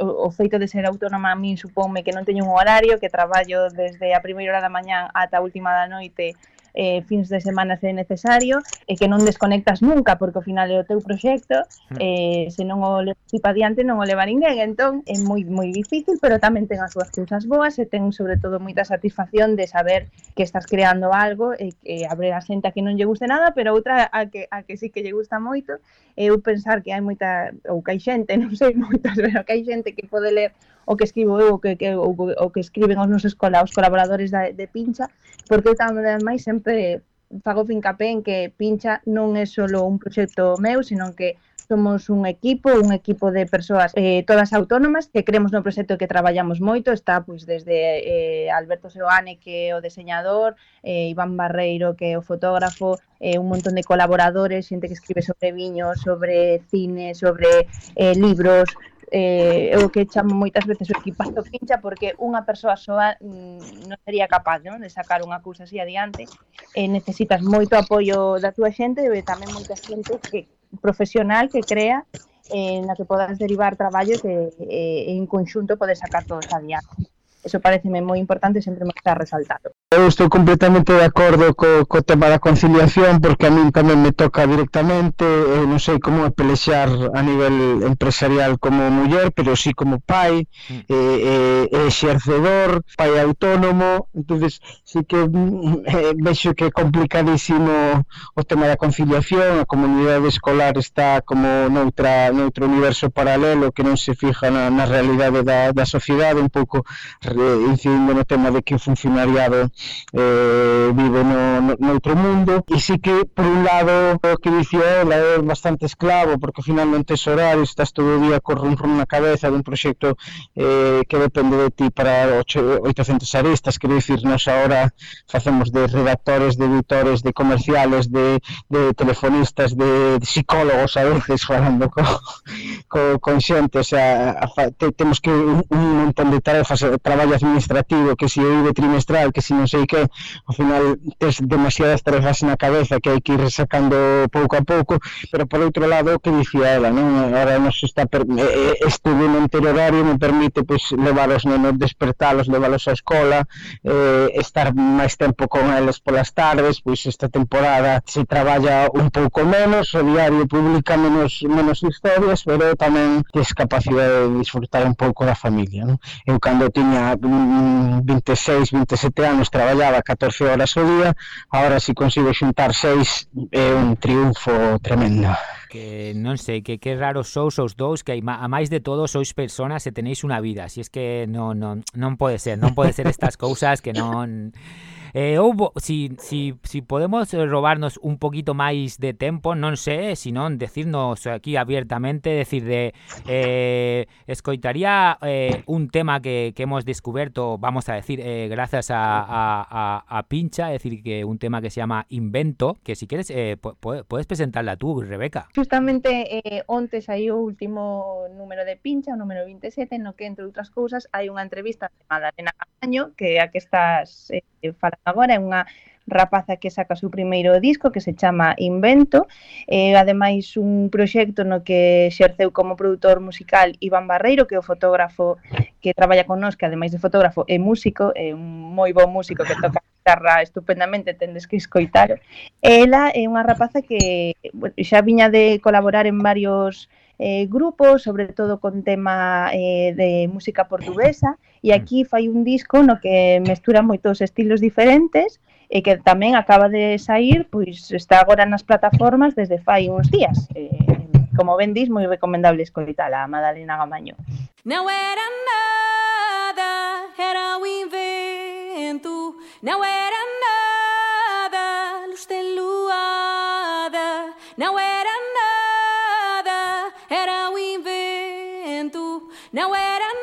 o, o feito de ser autónoma a min supónme que non teño un horario, que traballo desde a primeira hora da mañán ata a última da noite eh, fins de semana se é necesario, e que non desconectas nunca, porque ao final é o teu proxecto, eh, se non o levas para diante non o leva ninguén, entón é moi moi difícil, pero tamén ten as súas cousas boas e ten sobre todo moita satisfacción de saber que estás creando algo e que habrá xente a que non lle guste nada, pero outra a que, a que sí que lle gusta moito, eu pensar que hai moita, ou que hai xente, *laughs* non sei moitas, pero que hai xente que pode ler o que escribo eu, o que, que, o, o que escriben os nosos cola, os colaboradores da, de Pincha, porque eu tamén máis sempre fago fincapé en que Pincha non é solo un proxecto meu, senón que somos un equipo, un equipo de persoas eh, todas autónomas que creemos no proxecto que traballamos moito, está pois desde eh, Alberto Seoane que é o deseñador, eh, Iván Barreiro que é o fotógrafo, eh, un montón de colaboradores, xente que escribe sobre viño, sobre cine, sobre eh, libros, eh, é o que chamo moitas veces o equipazo fincha porque unha persoa soa mm, non sería capaz non? de sacar unha cousa así adiante eh, necesitas moito apoio da túa xente e tamén moita xente que, profesional que crea eh, na que podas derivar traballo que eh, en conxunto podes sacar todos adiante Eso pareceme moi importante sempre me está resaltado. Eu estou completamente de acordo co, co tema da conciliación porque a min tamén me toca directamente, eh, eu non sei como é pelexar a nivel empresarial como muller, pero sí como pai, mm. eh, eh, exercedor, pai autónomo, entonces sí que mm, eh, vexo que é complicadísimo o tema da conciliación, a comunidade escolar está como noutra, noutro universo paralelo que non se fija na, na realidade da, da sociedade, un pouco eh, incidindo no tema de que o funcionariado eh, vive no, no, noutro mundo. E sí que, por un lado, o que dicía ela é bastante esclavo porque finalmente tes horario, estás todo o día con rum rum na cabeza dun proxecto eh, que depende de ti para 8, 800 aristas, quero dicir, nos ahora facemos de redactores, de editores, de comerciales, de, de telefonistas, de, de psicólogos a veces falando co, co, con xente, o sea, a, te, temos que un, un montón de tarefas, eh, tra traballo administrativo, que si o IVE trimestral, que si non sei que, ao final tes demasiadas tarefas na cabeza que hai que ir sacando pouco a pouco, pero por outro lado, o que dicía ela, non? Ahora nos está per... este demente horario me permite pois, levar os nenos, despertalos, levalos á escola, eh, estar máis tempo con eles polas tardes, pois esta temporada se traballa un pouco menos, o diario publica menos, menos historias, pero tamén tes capacidade de disfrutar un pouco da familia, non? Eu cando tiña tiña 26, 27 anos, traballaba 14 horas ao día, agora si consigo xuntar 6 é un triunfo tremendo. Que non sei, que que raro sous os dous, que a máis de todo sois personas e tenéis unha vida, si es que non, non, non pode ser, non pode ser estas cousas que non Eh, houbo, si, si, si podemos robarnos un poquito máis de tempo, non sei, senón decirnos aquí abiertamente, decir de eh, escoitaría eh, un tema que, hemos descubierto, vamos a decir, eh, gracias a, a, a, a Pincha, es decir, que un tema que se llama Invento, que si quieres eh, pu- pu- puedes presentarla tú, Rebeca. Justamente eh, onte saiu o último número de Pincha, o número 27, no que, entre outras cousas, hai unha entrevista de Madalena Camaño, que a que estás eh, falando agora é unha rapaza que saca o seu primeiro disco que se chama Invento eh, ademais un proxecto no que xerceu como produtor musical Iván Barreiro que é o fotógrafo que traballa con nós, que ademais de fotógrafo é músico é un moi bo músico que toca *laughs* guitarra estupendamente, tendes que escoitar. Ela é unha rapaza que bueno, xa viña de colaborar en varios eh, grupos, sobre todo con tema eh, de música portuguesa, e mm. aquí fai un disco no que mestura moitos estilos diferentes e que tamén acaba de sair, pois está agora nas plataformas desde fai uns días. Eh, como ben dis, moi recomendable escoitala a Madalena Gamaño. Não era nada, era o invento, Não era nada, luz de luada, Não era era o invento. Não era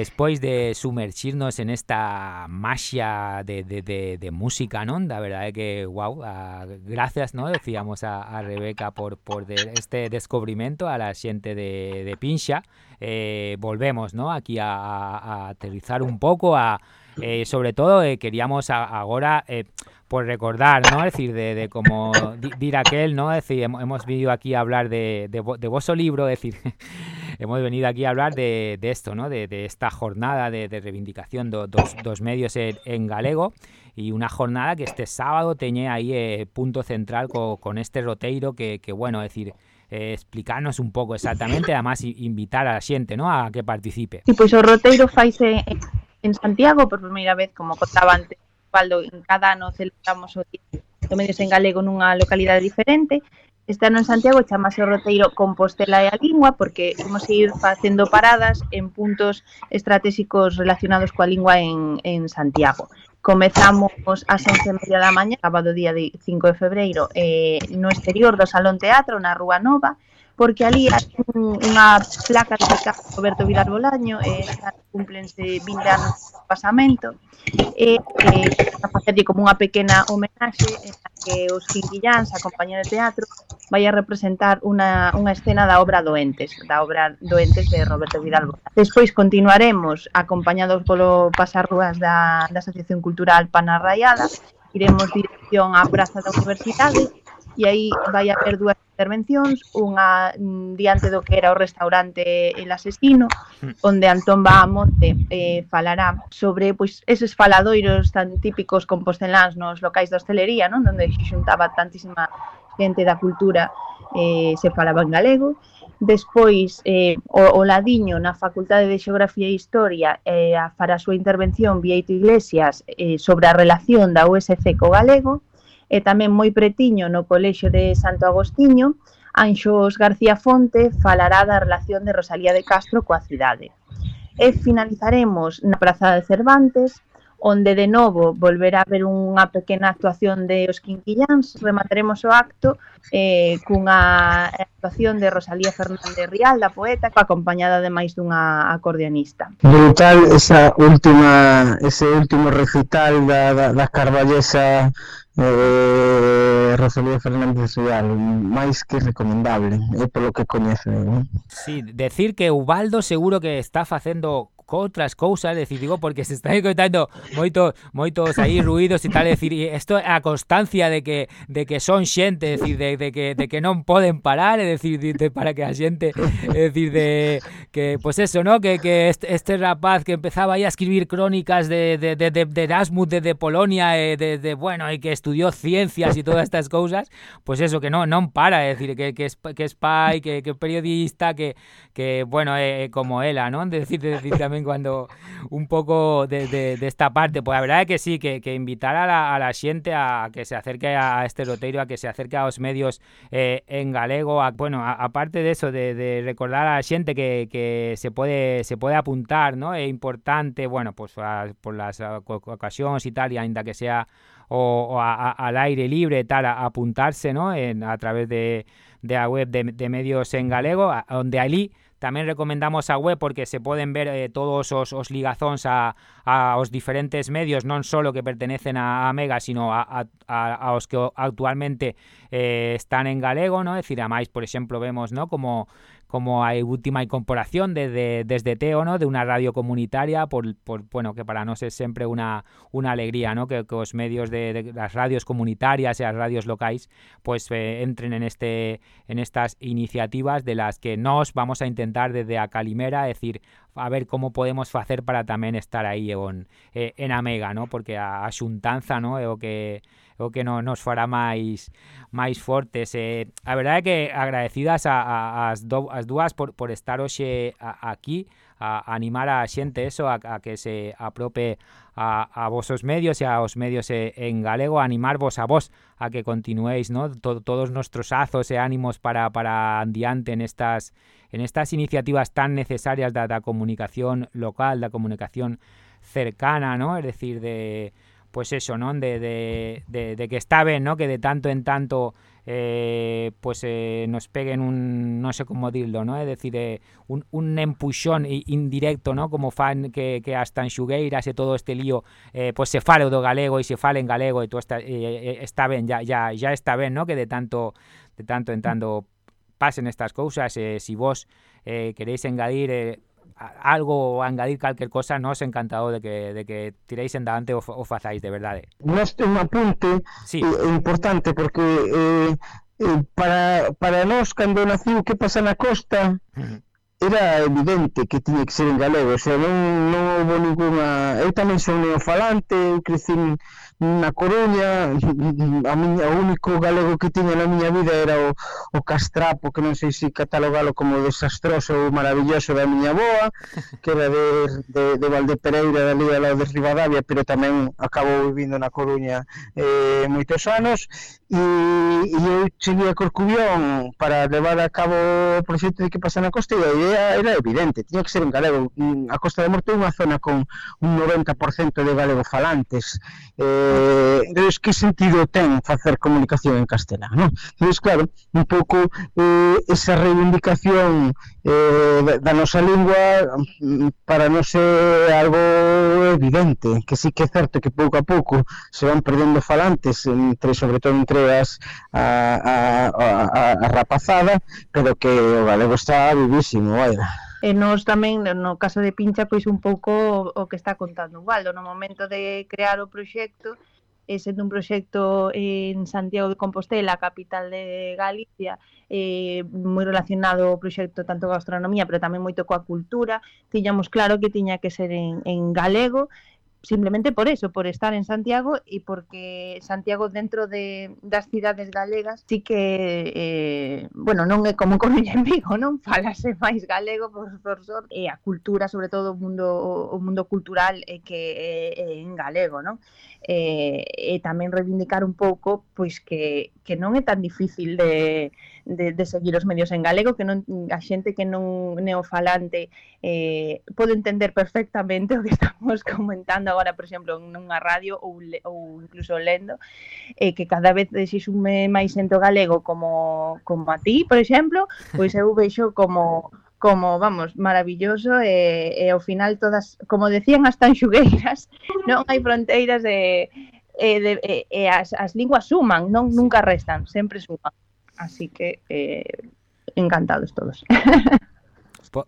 Pues después de sumergirnos en esta magia de, de, de, de música, ¿no? La verdad es que, wow, gracias, ¿no? Decíamos a, a Rebeca por, por de- este descubrimiento a la gente de, de Pincha. Eh, volvemos, ¿no? Aquí a, a- a aterrizar un poco, a, eh, sobre todo eh, queríamos a- ahora... eh, por recordar, ¿no? Es decir, de, de como di- dir aquel, ¿no? Es decir, hemos, hemos venido aquí a hablar de, de, de vuestro libro, es decir, hemos venido aquí a hablar de, de esto, ¿no? De, de, esta jornada de, de reivindicación do, dos, dos, medios en, en, galego y una jornada que este sábado teñe aí eh, punto central co, con este roteiro que, que bueno, es decir, eh, explicarnos un pouco exactamente, además invitar a xente, ¿no? a que participe. Sí, pois pues, o roteiro faise en Santiago por primeira vez, como contaba antes, Paldo, en cada ano celebramos o día do medios en galego nunha localidade diferente Este ano en Santiago chamase o roteiro Compostela e a Lingua porque imos ir facendo paradas en puntos estratégicos relacionados coa lingua en, en Santiago. Comezamos ás 11:30 da mañá, sábado día de 5 de febreiro, eh, no exterior do Salón Teatro, na Rúa Nova, porque ali hai un, unha placa dedicada a Roberto Vilar Bolaño, e eh, cumplense 20 anos do pasamento, e eh, a facerlle como unha pequena homenaxe en a que os quinquilláns, a compañía de teatro, vai a representar unha, unha escena da obra Doentes, da obra Doentes de Roberto Vidal Bolaño. Despois continuaremos acompañados polo pasarrúas da, da Asociación Cultural Panarraiada, iremos dirección á Praza da Universidade e aí vai haber dúas intervencións, unha mm, diante do que era o restaurante El Asesino, hmm. onde Antón Bahamonte eh, falará sobre pois, eses faladoiros tan típicos composteláns nos locais de hostelería, non? onde se xuntaba tantísima xente da cultura eh, se falaba en galego. Despois, eh, o, o Ladiño, na Facultade de Xeografía e Historia, eh, fará a súa intervención Vieito Iglesias eh, sobre a relación da USC co galego e tamén moi pretiño no Colexio de Santo Agostiño, Anxos García Fonte falará da relación de Rosalía de Castro coa cidade. E finalizaremos na Praza de Cervantes, onde de novo volverá a haber unha pequena actuación de Os Quinquillans, remataremos o acto eh, cunha actuación de Rosalía Fernández Rial, da poeta, acompañada de máis dunha acordeonista. Brutal esa última, ese último recital da, da, das Carballesas eh, Rosalía Fernández Rial, máis que recomendable, é polo que coñece. Sí, decir que Ubaldo seguro que está facendo outras cousas, decir, digo, porque se están contando moitos moitos aí ruidos e tal, decir, isto é a constancia de que de que son xente, decir, de, de que de que non poden parar, é decir, de, para que a xente, é decir, de que pois pues eso, ¿no? Que que este, este rapaz que empezaba aí a escribir crónicas de de de de, de Erasmus de, de Polonia, e de, de bueno, e que estudiou ciencias e todas estas cousas, pois pues eso que non non para, é decir, que que es que es pai, que que periodista, que que bueno, é, como ela, ¿no? De decir, de decir tamén cuando un pouco de, de, esta parte, pues a verdade é que sí, que, invitar a la, a la xente a que se acerque a este roteiro, a que se acerque aos medios eh, en galego, a, bueno, a, aparte de eso, de, recordar a la xente que, se pode se pode apuntar, ¿no? É importante, bueno, pues a, por las ocasións e tal, e aínda que sea o, a, a, al aire libre tal, a, a apuntarse, ¿no? En, a través de, de a web de, de medios en galego, a, onde ali Tamén recomendamos a web porque se poden ver eh, todos os, os ligazóns a, a os diferentes medios, non só que pertenecen a, a Mega, sino a, a, a que actualmente eh, están en galego, ¿no? É dicir, a máis, por exemplo, vemos, ¿no? como como hay última incorporación desde, desde Teo, ¿no? De una radio comunitaria, por, por bueno, que para nos es siempre una, una alegría, ¿no? Que, que los medios de, de, las radios comunitarias y las radios locales, pues eh, entren en este en estas iniciativas de las que nos vamos a intentar desde a Calimera, decir, a ver cómo podemos hacer para también estar aí en, eh, en Amega, ¿no? Porque a, a xuntanza, ¿no? É o que o que no, nos fará máis máis fortes. Eh, a verdade que agradecidas a, a, as, do, as dúas por, por estar hoxe aquí, a, animar a xente eso, a, que se aprope a, a vosos medios e aos medios en galego, a animarvos a vos a que continuéis, ¿no? Todo, todos nuestros azos e ánimos para, para andiante en estas en estas iniciativas tan necesarias da, da comunicación local, da comunicación cercana, ¿no? Es decir, de pues eso, ¿no? De, de, de, que está bien, ¿no? Que de tanto en tanto eh, pues eh, nos peguen un, no sé cómo decirlo, ¿no? Es decir, eh, un, un empuxón indirecto, ¿no? Como fan que, que hasta en Xugueiras e todo este lío, pues se fale do galego e se fale en galego e todo está, está ben, ya, ya, ya está ben, ¿no? Que de tanto, de tanto en tanto pasen estas cousas, eh, si vos queréis engadir algo o engadir cualquier cosa, nos encantado de que, de que tiréis en delante o, o fazáis, de verdade. Neste un apunte Sí. eh, importante porque eh, eh, para, para nós cando naciu que pasa na costa era evidente que tiña que ser en galego, o sea, non, non houve ninguna... Eu tamén son neofalante, eu crecín na Coruña a miña, o único galego que tiña na miña vida era o, o castrapo que non sei se catalogalo como desastroso ou maravilloso da miña boa *laughs* que era de, de, de Valdepereira da Liga de Rivadavia pero tamén acabo vivindo na Coruña eh, moitos anos. E, e eu cheguei a Corcubión para levar a cabo o proxecto de que pasa na costa e era, era evidente, tiña que ser en galego. Mm, a Costa da Morte é unha zona con un 90% de galego falantes eh, eh, entonces, que sentido ten facer comunicación en castelán, non? Entonces, claro, un pouco eh, esa reivindicación eh, da nosa lingua mm, para nos é algo evidente, que sí que é certo que pouco a pouco se van perdendo falantes entre sobre todo entre as a, a, a, a rapazada, pero que o galego está vivísimo, vaya. E nós tamén, no caso de Pincha, pois un pouco o, o que está contando. Waldo, no momento de crear o proxecto, e sendo un proxecto en Santiago de Compostela, capital de Galicia, eh, moi relacionado o proxecto tanto coa gastronomía, pero tamén moito coa cultura, tiñamos claro que tiña que ser en, en galego, simplemente por eso, por estar en Santiago e porque Santiago dentro de das cidades galegas sí que eh, bueno, non é como Coruña en Vigo, non *laughs* falase máis galego por, por sorte, e a cultura, sobre todo o mundo o mundo cultural é que é, é en galego, non? E, e tamén reivindicar un pouco pois que que non é tan difícil de de, de seguir os medios en galego que non a xente que non neofalante eh, pode entender perfectamente *laughs* o que estamos comentando agora, por exemplo, nunha radio ou, le, ou incluso lendo eh, que cada vez se sume máis xente galego como, como a ti, por exemplo, pois eu vexo como como, vamos, maravilloso e, e ao final todas, como decían as tanxugueiras, *laughs* non hai fronteiras de, e, de, e, e as, as linguas suman, non nunca restan, sempre suman. Así que eh, encantados todos. *laughs*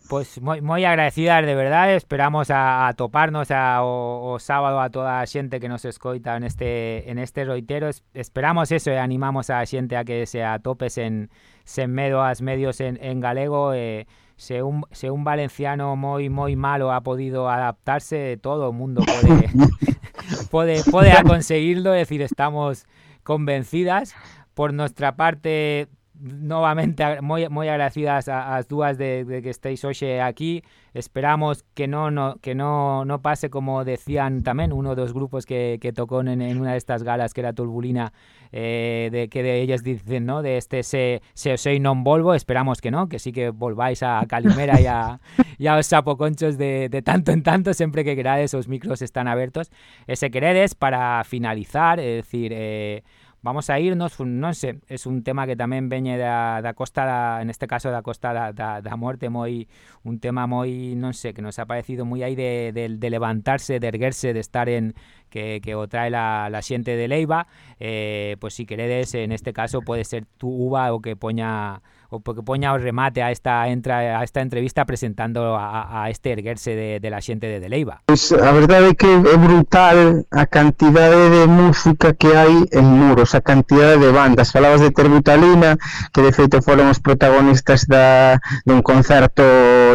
Pues moi, moi agradecidas de verdade, esperamos a, a toparnos a, o, o sábado a toda a xente que nos escoita en este en este roitero, Es- esperamos eso e animamos a xente a que se atopes en sen medo medios en, en galego. E se un, se un valenciano moi moi malo ha podido adaptarse, todo o mundo pode pode pode conseguirlo, é decir, estamos convencidas por nuestra parte novamente moi, moi agradecidas as dúas de, de que estéis hoxe aquí. Esperamos que non no, que non no pase como decían tamén uno dos grupos que, que tocó en, en una destas galas que era Turbulina eh, de que de ellas dicen no? De este se, se os sei non volvo esperamos que non que sí que volváis a Calimera e a, e aos sapoconchos de, de tanto en tanto sempre que querades os micros están abertos e se queredes para finalizar é dicir eh, Vamos a irnos, non sé, es un tema que tamén veñe da, da costa, da, en este caso da costa da, da, da morte, moi un tema moi, non sé, que nos ha parecido moi aí de, de, de levantarse, de erguerse, de estar en que, que o trae la, la xente de Leiva, eh, pois pues, si queredes, en este caso pode ser tu uva o que poña o que poña o remate a esta entra, a esta entrevista presentando a, a este erguerse de, de la xente de Deleiva. Pois pues a verdade é que é brutal a cantidade de música que hai en Muros, a cantidade de bandas. Falabas de Terbutalina, que de feito foron os protagonistas da, dun concerto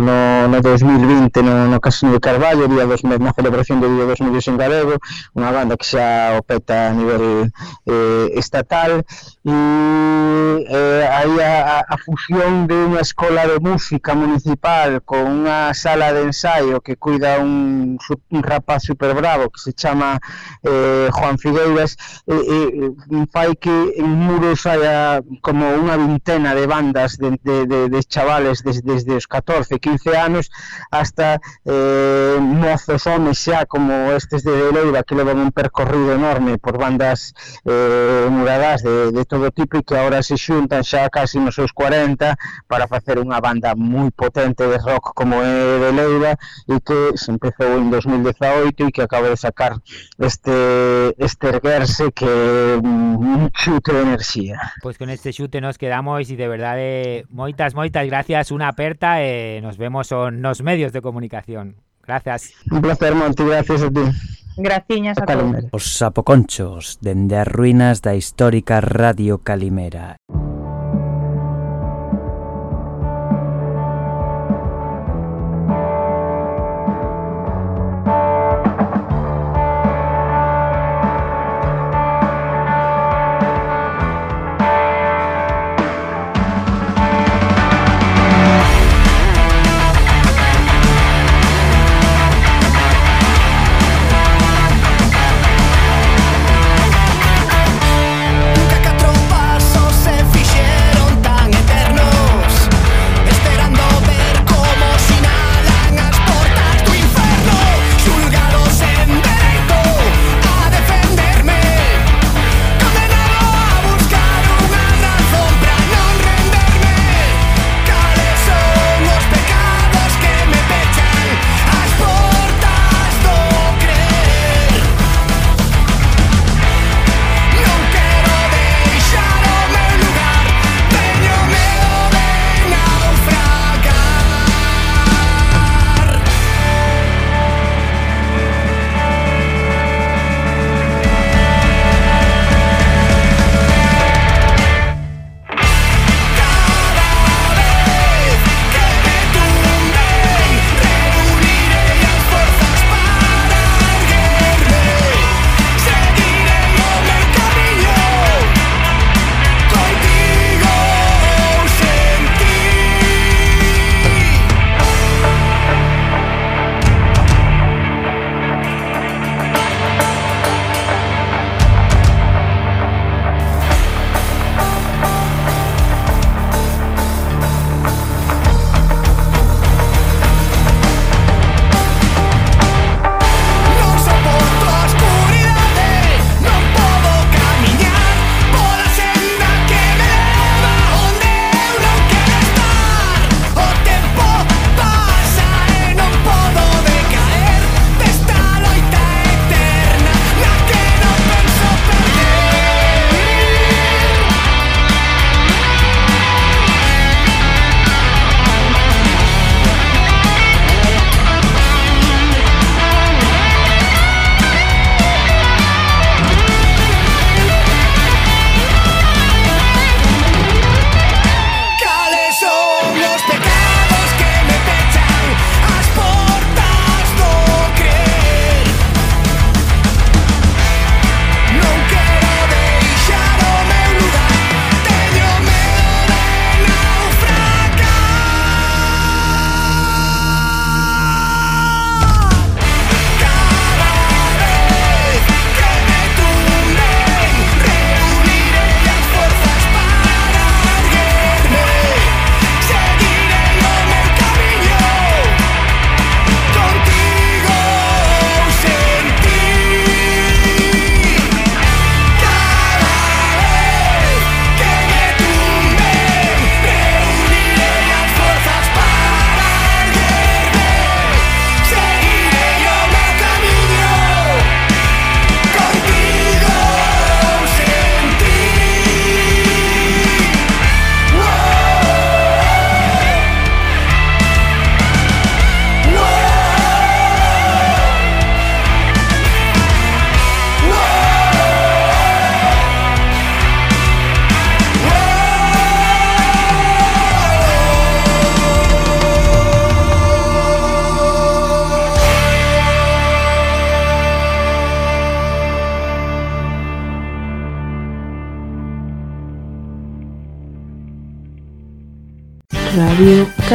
no, no 2020 no, no Casino de Carballo, día dos, na celebración do Día dos Medios en Galego, unha banda que xa opeta a nivel eh, estatal, e eh, aí a, a fusión de unha escola de música municipal con unha sala de ensaio que cuida un, un rapaz super bravo que se chama eh, Juan Figueiras e, eh, e, fai que en muros haya como unha vintena de bandas de, de, de, de chavales desde, desde os 14, 15 anos hasta eh, mozos homes xa como estes de Leiva que levan un percorrido enorme por bandas eh, muradas de, de todo tipo e que agora se xuntan xa casi nos seus 40 para facer unha banda moi potente de rock como é de Leiva e que se empezou en 2018 e que acaba de sacar este este erguerse que un chute de enerxía. Pois con este xute nos quedamos e de verdade moitas, moitas gracias, unha aperta e nos vemos nos medios de comunicación. Gracias. Un placer, Monti, gracias a ti. Graciñas a todos. Os sapoconchos, dende as ruínas da histórica Radio Calimera.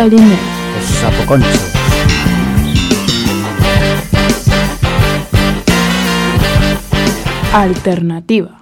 línea. Los pues sapoconchos. Alternativa.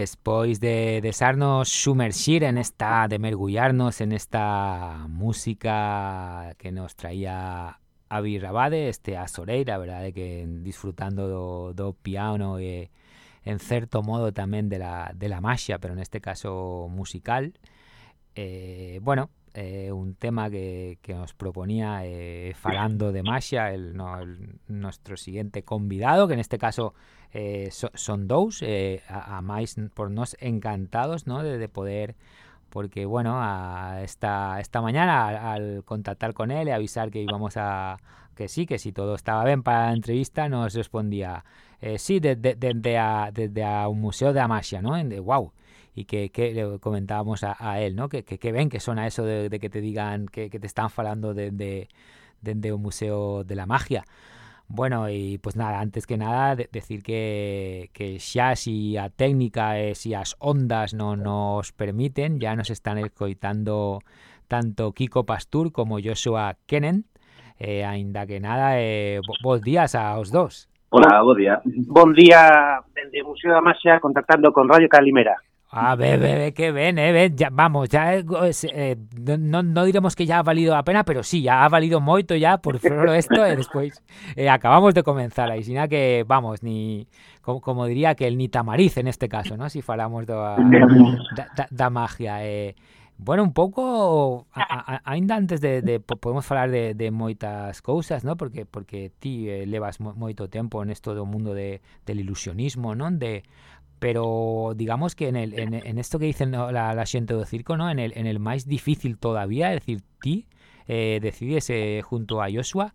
Despois de desarnos sumerxir en esta, de mergullarnos en esta música que nos traía Avi Rabade, este a Soreira, verdade que disfrutando do, piano e en certo modo tamén de la, de la maxia, pero neste caso musical. Eh, bueno, eh, un tema que, que nos proponía eh, falando de maxia el, no, el, nuestro siguiente convidado, que neste caso eh, so, son dous, eh, a, a por nos encantados ¿no? de, de poder porque bueno, a esta, esta mañana al, al, contactar con él y avisar que íbamos a que sí, que si todo estaba bien para la entrevista, nos respondía eh, sí, desde de, a, un museo de Amasia, ¿no? De wow. Y que, que le comentábamos a, él, ¿no? Que, que, ven que son a eso de, que te digan que, te están falando de, un museo de la magia. Bueno, y pues nada, antes que nada de decir que, que xa si a técnica e si as ondas non nos permiten, ya nos están escoitando tanto Kiko Pastur como Joshua Kenen, eh, ainda que nada, eh, bons días aos dos. Hola, bo día. Bon día dende Museo da Maxia contactando con Radio Calimera. Ah, a ver, bebé, que ven, eh, ven, ya, vamos, ya eh, eh, eh no, no, diremos que ya ha valido a pena, pero sí, ya ha valido moito ya por *laughs* solo esto eh, e despois eh, acabamos de comenzar aí, sina que, vamos, ni como, como diría que el ni tamariz en este caso, ¿no? Si falamos *laughs* da, da, da magia. Eh, Bueno, un pouco a, a, ainda antes de, de podemos falar de, de moitas cousas, ¿no? Porque porque ti eh, levas moito tempo nesto do mundo de del ilusionismo, non? De pero digamos que en el en, en esto que dicen la, la xente do circo, ¿no? En el en el máis difícil todavía, es decir, ti eh, decides eh, junto a Joshua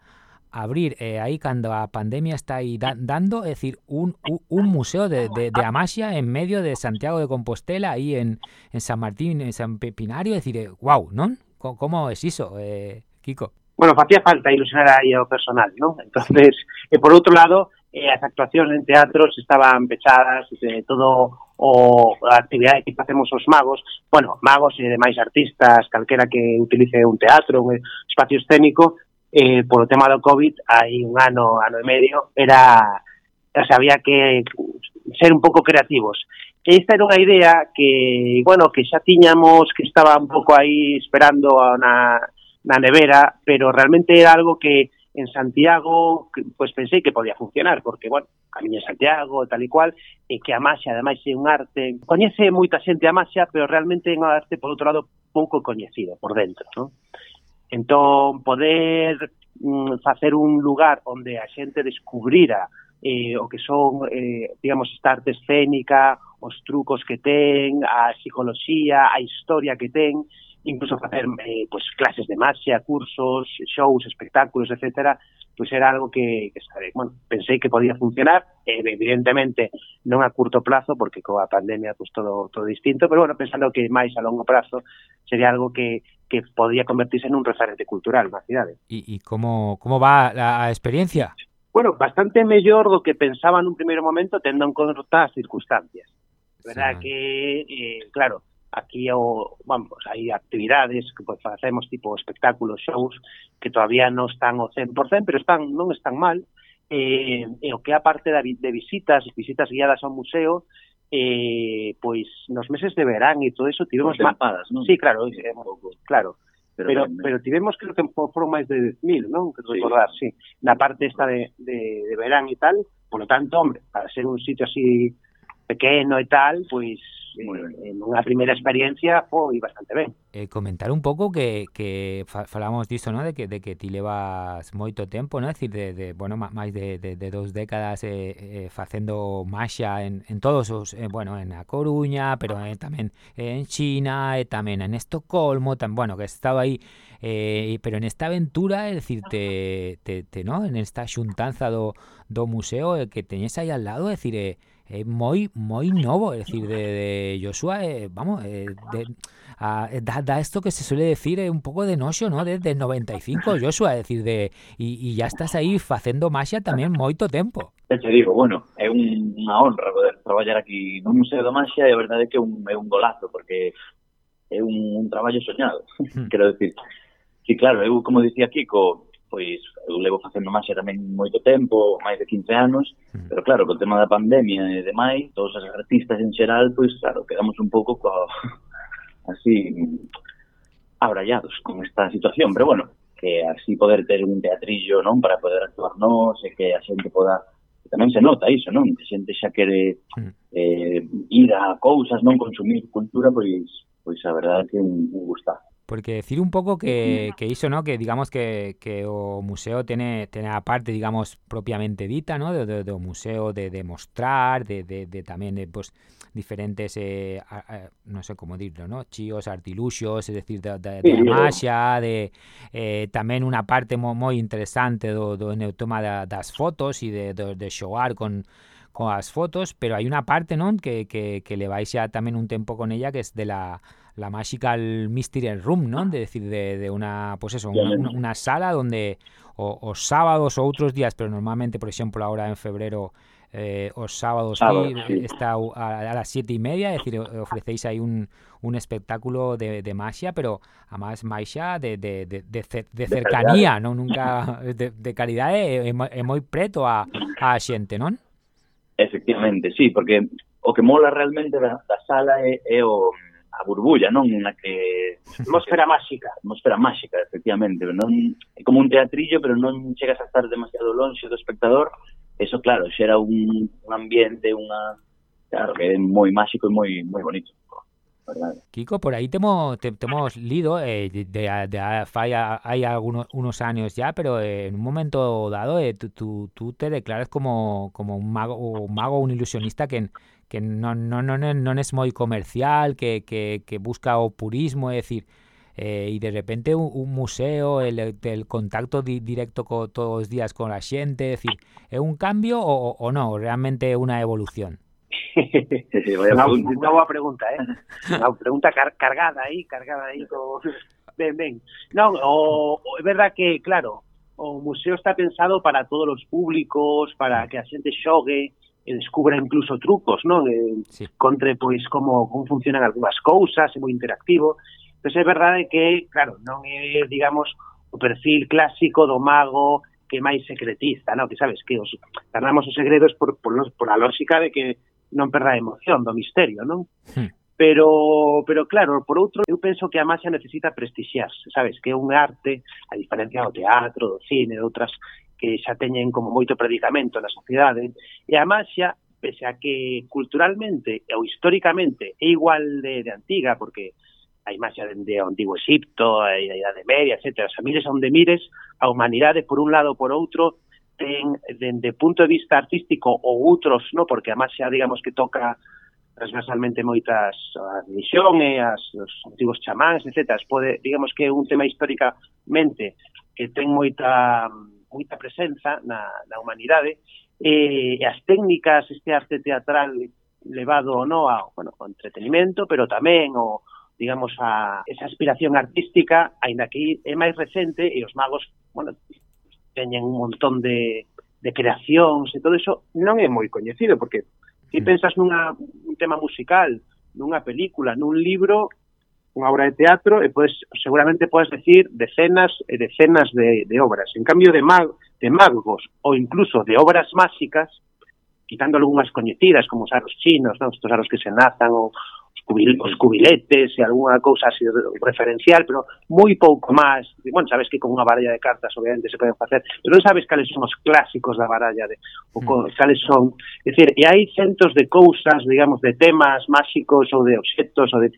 abrir eh, aí cando a pandemia está aí da, dando, é dicir, un, un, museo de, de, de Amasia en medio de Santiago de Compostela, aí en, San Martín, en San Pepinario, é dicir, eh, wow, non? Como é iso, eh, Kiko? Bueno, facía falta ilusionar aí ao personal, non? Entonces, e por outro lado, eh, as actuacións en teatros estaban pechadas, e todo o a actividade que facemos os magos, bueno, magos e demais artistas, calquera que utilice un teatro, un espacio escénico, eh, polo tema do COVID, hai un ano, ano e medio, era sabía que ser un pouco creativos. E esta era unha idea que, bueno, que xa tiñamos, que estaba un pouco aí esperando na, na nevera, pero realmente era algo que en Santiago, pois pensei que podía funcionar, porque, bueno, camiño en Santiago, tal e cual, e que a Maxia, ademais, é un arte... Coñece moita xente a Maxia, pero realmente é un arte, por outro lado, pouco coñecido por dentro, non? Entón, poder mm, facer un lugar onde a xente descubrira eh, o que son, eh, digamos, esta arte escénica, os trucos que ten, a psicología, a historia que ten, incluso facer eh, pues, clases de magia, cursos, shows, espectáculos, etcétera, pues era algo que, que bueno, pensei que podía funcionar, eh, evidentemente non a curto plazo, porque coa pandemia pues, todo, todo distinto, pero bueno, pensando que máis a longo prazo sería algo que, que podía convertirse en un referente cultural na cidade. E, e como, como va a experiencia? Bueno, bastante mellor do que pensaba nun primeiro momento, tendo en conta as circunstancias. Verdad sí. que, eh, claro, aquí o, vamos, hai actividades que pois, facemos tipo espectáculos, shows, que todavía non están o 100%, pero están non están mal, eh, e o que a parte da, de visitas, visitas guiadas ao museo, eh, pois nos meses de verán e todo eso tivemos mapadas, non? Sí, claro, sí, eh, claro. Pero, pero, tamén, pero tivemos creo que foron máis de 10.000, non? Que sí. recordar, sí. Na parte esta de, de, de verán e tal, por lo tanto, hombre, para ser un sitio así pequeno e tal, pois en, en, una primera experiencia pues, fue bastante bien. eh, comentar un pouco que, que falamos disto, ¿no? de, que, de que ti levas moito tempo, ¿no? decir, de, de bueno, máis de, de, de dos décadas eh, eh, facendo maxa en, en todos os, eh, bueno, en a Coruña, pero eh, tamén en China, e eh, tamén en Estocolmo, tan, bueno, que estaba aí, eh, pero en esta aventura, é decir, te, te, te, ¿no? en esta xuntanza do, do museo eh, que teñes aí al lado, é decir, eh, é moi moi novo, é dicir de, de Joshua, eh, vamos, eh, de, a, da, da esto que se suele decir eh, un pouco de noxo, ¿no? Desde 95, Joshua, é decir, de e, e ya estás aí facendo maxia tamén moito tempo. Te digo, bueno, é unha honra poder traballar aquí no Museo da Maxia e a verdade é que un, é un golazo, porque é un, un traballo soñado, mm. quero decir. Sí, claro, eu, como dicía Kiko, pois eu levo facendo máxia tamén moito tempo, máis de 15 anos, hmm. pero claro, co tema da pandemia e demais, todos os artistas en xeral, pois claro, quedamos un pouco co, así abrallados con esta situación, pero bueno, que así poder ter un teatrillo, non, para poder actuar nós e que a xente poda que tamén se nota iso, non, que a xente xa quere eh, ir a cousas, non consumir cultura, pois pois a verdade é que un, un gustazo. Porque decir un pouco que, que iso, ¿no? Que digamos que, que o museo tiene, tiene a parte, digamos, propiamente dita, ¿no? De, de, do museo de, de mostrar, de, de, de tamén de, pues, diferentes, eh, a, a, non sei como dirlo, ¿no? Chíos, artiluxos, es decir, de, de, de Sí, magia, de eh, tamén unha parte moi, moi interesante do, do no tema da, das fotos e de, de, de xogar con con as fotos, pero hai unha parte, non, que, que, que le vais xa tamén un tempo con ella que es de la la Magical Mystery Room, ¿no? De decir, de, de una, pues eso, una, una, una sala donde o, o, sábados o outros días, pero normalmente, por exemplo, ahora en febrero eh, os sábados Sábado, sí. está a, a, las siete y media, es decir, ofrecéis ahí un, un espectáculo de, de magia, pero además magia de, de, de, de cercanía, non? Nunca de, de calidad é, é moi preto a, a xente, non? Efectivamente, sí, porque o que mola realmente da, da sala é, é o a burbulla, non? Na que... *laughs* Atmósfera máxica. Atmósfera máxica, efectivamente. Non, é como un teatrillo, pero non chegas a estar demasiado longe do espectador. Eso, claro, xera un, un ambiente, unha... Claro, que é moi máxico e moi moi bonito. Verdade. Kiko, por ahí te hemos, te, te hemos lido, eh, de, de- de- hay algunos unos años ya, pero eh, en un momento dado eh, tú, tú, tú te declaras como, como un mago, un mago, un ilusionista que, que no, no, no, no, non es moi comercial, que, que, que busca o purismo, é decir, eh, y de repente un, un museo, el, el contacto di- directo co, todos os días con la xente, é decir, é un cambio o, o no, realmente é unha evolución? *laughs* Vaya unha boa pregunta, eh? *laughs* Unha pregunta car cargada aí, cargada aí co... Ben, *laughs* ben. Non, o, o, é verdad que, claro, o museo está pensado para todos os públicos, para que a xente xogue e descubra incluso trucos, non? Eh, sí. Contre, pois, como, como funcionan algunhas cousas, é moi interactivo. Pois é verdade que, claro, non é, digamos, o perfil clásico do mago que máis secretista, non? Que sabes que os, guardamos os segredos por, por, los, por a lógica de que non perda a emoción do misterio, non? Hmm. Pero, pero claro, por outro, eu penso que a maxia necesita prestixiarse, sabes? Que é un arte, a diferencia do teatro, do cine, de outras que xa teñen como moito predicamento na sociedade, e a maxia, pese a que culturalmente ou históricamente é igual de, de antiga, porque hai maxia dende o Antigo Egipto, a Idade Media, etc. Se mires onde mires, a humanidade, por un lado ou por outro, ten, dende punto de vista artístico ou outros, no? porque a maxia, digamos, que toca transversalmente moitas a religión e as, os antigos chamáns, etc. Pode, digamos que é un tema históricamente que ten moita moita presenza na, na humanidade, e, e as técnicas, este arte teatral levado ou non ao, bueno, ao entretenimento, pero tamén o, digamos, a esa aspiración artística, aínda que é máis recente e os magos, bueno, teñen un montón de, de creacións e todo eso, non é moi coñecido, porque se si pensas nunha, un tema musical, nunha película, nun libro, unha obra de teatro e podes, seguramente podes decir decenas e decenas de, de obras. En cambio de, mag, de magos ou incluso de obras máxicas, quitando algunhas coñecidas como os aros chinos, non? estos aros que se nazan ou os, cubil, os cubiletes e algunha cousa así referencial, pero moi pouco máis. E, bueno, sabes que con unha baralla de cartas obviamente se poden facer, pero non sabes cales son os clásicos da baralla de ou mm. cales son, é dicir, e hai centos de cousas, digamos, de temas máxicos ou de obxectos ou de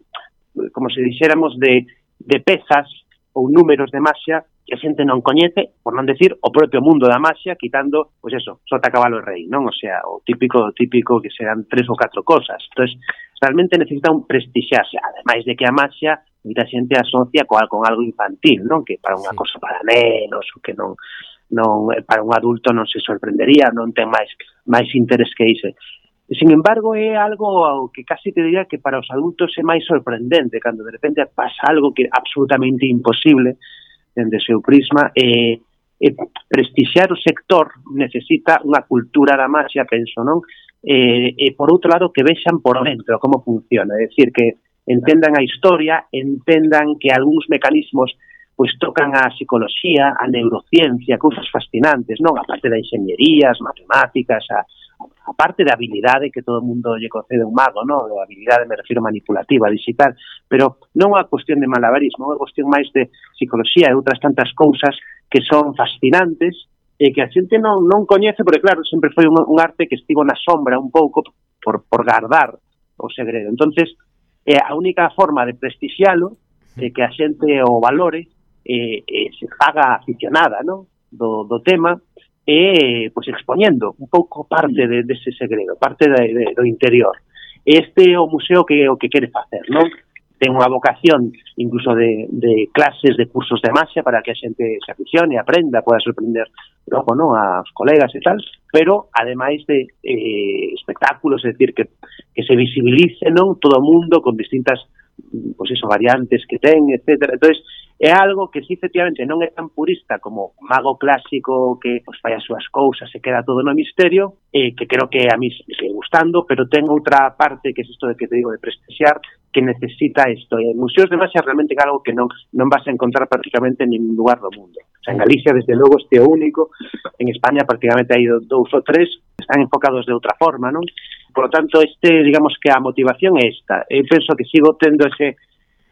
como se dixéramos, de, de pezas ou números de maxia que a xente non coñece, por non decir o propio mundo da maxia, quitando, pois eso, sota cabalo e rei, non? O sea, o típico o típico que serán tres ou catro cosas. Entón, realmente necesita un prestixiarse, ademais de que a maxia moita xente asocia coa, con algo infantil, non? Que para unha sí. cosa para nenos, ou que non non eh, para un adulto non se sorprendería, non ten máis máis interés que ise. Sin embargo, é algo ao que casi te diría que para os adultos é máis sorprendente, cando de repente pasa algo que é absolutamente imposible dende seu prisma, eh, eh, e, e prestixiar o sector necesita unha cultura da magia, penso, non? E, eh, e por outro lado, que vexan por dentro como funciona, é dicir, que entendan a historia, entendan que algúns mecanismos pois tocan a psicología, a neurociencia, cousas fascinantes, non? A parte da enxeñería, as matemáticas, a, a parte da habilidade que todo mundo lle concede un mago, non? A habilidade me refiro manipulativa, digital, pero non é unha cuestión de malabarismo, é unha cuestión máis de psicología e outras tantas cousas que son fascinantes e que a xente non, non coñece, porque claro, sempre foi un, un arte que estivo na sombra un pouco por, por guardar o segredo. entonces é a única forma de prestixialo é que a xente o valore e, e se faga aficionada, non? Do, do tema, e pois, expoñendo un pouco parte de, dese segredo, parte de, de, do interior. Este é o museo que o que quere facer, non? Ten unha vocación incluso de, de clases, de cursos de magia para que a xente se aficione, aprenda, poda sorprender logo, non, aos colegas e tal, pero ademais de eh, espectáculos, é dicir, que, que se visibilice non todo o mundo con distintas pois iso, variantes que ten, etc. Entonces, é algo que si sí, efectivamente non é tan purista como o mago clásico que pois, fai as súas cousas e queda todo no misterio, eh, que creo que a mí sigue gustando, pero ten outra parte que é isto de que te digo de prestixiar, que necesita isto. E museos de magia realmente é algo que non, non vas a encontrar prácticamente en ningún lugar do mundo. O sea, en Galicia, desde logo, este é único. En España prácticamente hai dous ou tres. Están enfocados de outra forma, non? Por lo tanto, este, digamos que a motivación é esta. Eu penso que sigo tendo ese,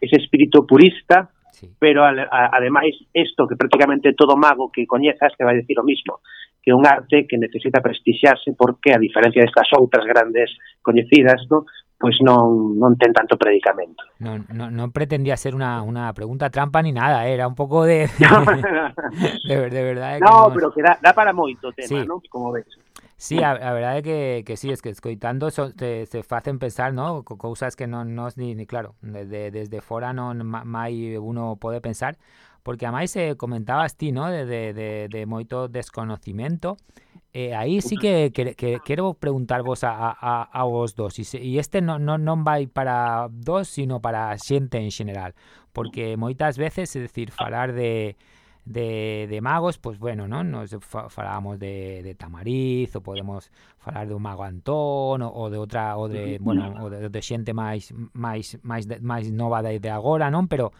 ese espírito purista, sí. pero a, a, ademais isto que prácticamente todo mago que coñezas te vai decir o mismo que é un arte que necesita prestixiarse porque a diferencia destas outras grandes coñecidas, no? pois non, non ten tanto predicamento. No, no, non pretendía ser unha, unha pregunta trampa ni nada, eh, era un pouco *laughs* *laughs* de... de, de verdade. No, que pero que dá, dá para moito tema, sí. non? Como ves. Sí, a, a verdade que, que sí, es que escoitando so, te, se facen pensar, ¿no? Cousas que non nos ni, ni claro, desde, desde fora non mai uno pode pensar, porque ademais eh, comentabas ti, ¿no? De, de, de, de moito desconocimiento, Eh, aí sí que, que, que quero preguntarvos a, a, a vos dos e, este non, non, vai para dos sino para xente en xeral porque moitas veces, é dicir, falar de, de, de magos, pois bueno, non? Nos falábamos de, de Tamariz, ou podemos falar de un mago Antón, ou, ou de outra ou de, bueno, ou de, de xente máis máis máis de, máis nova de, de agora, non? Pero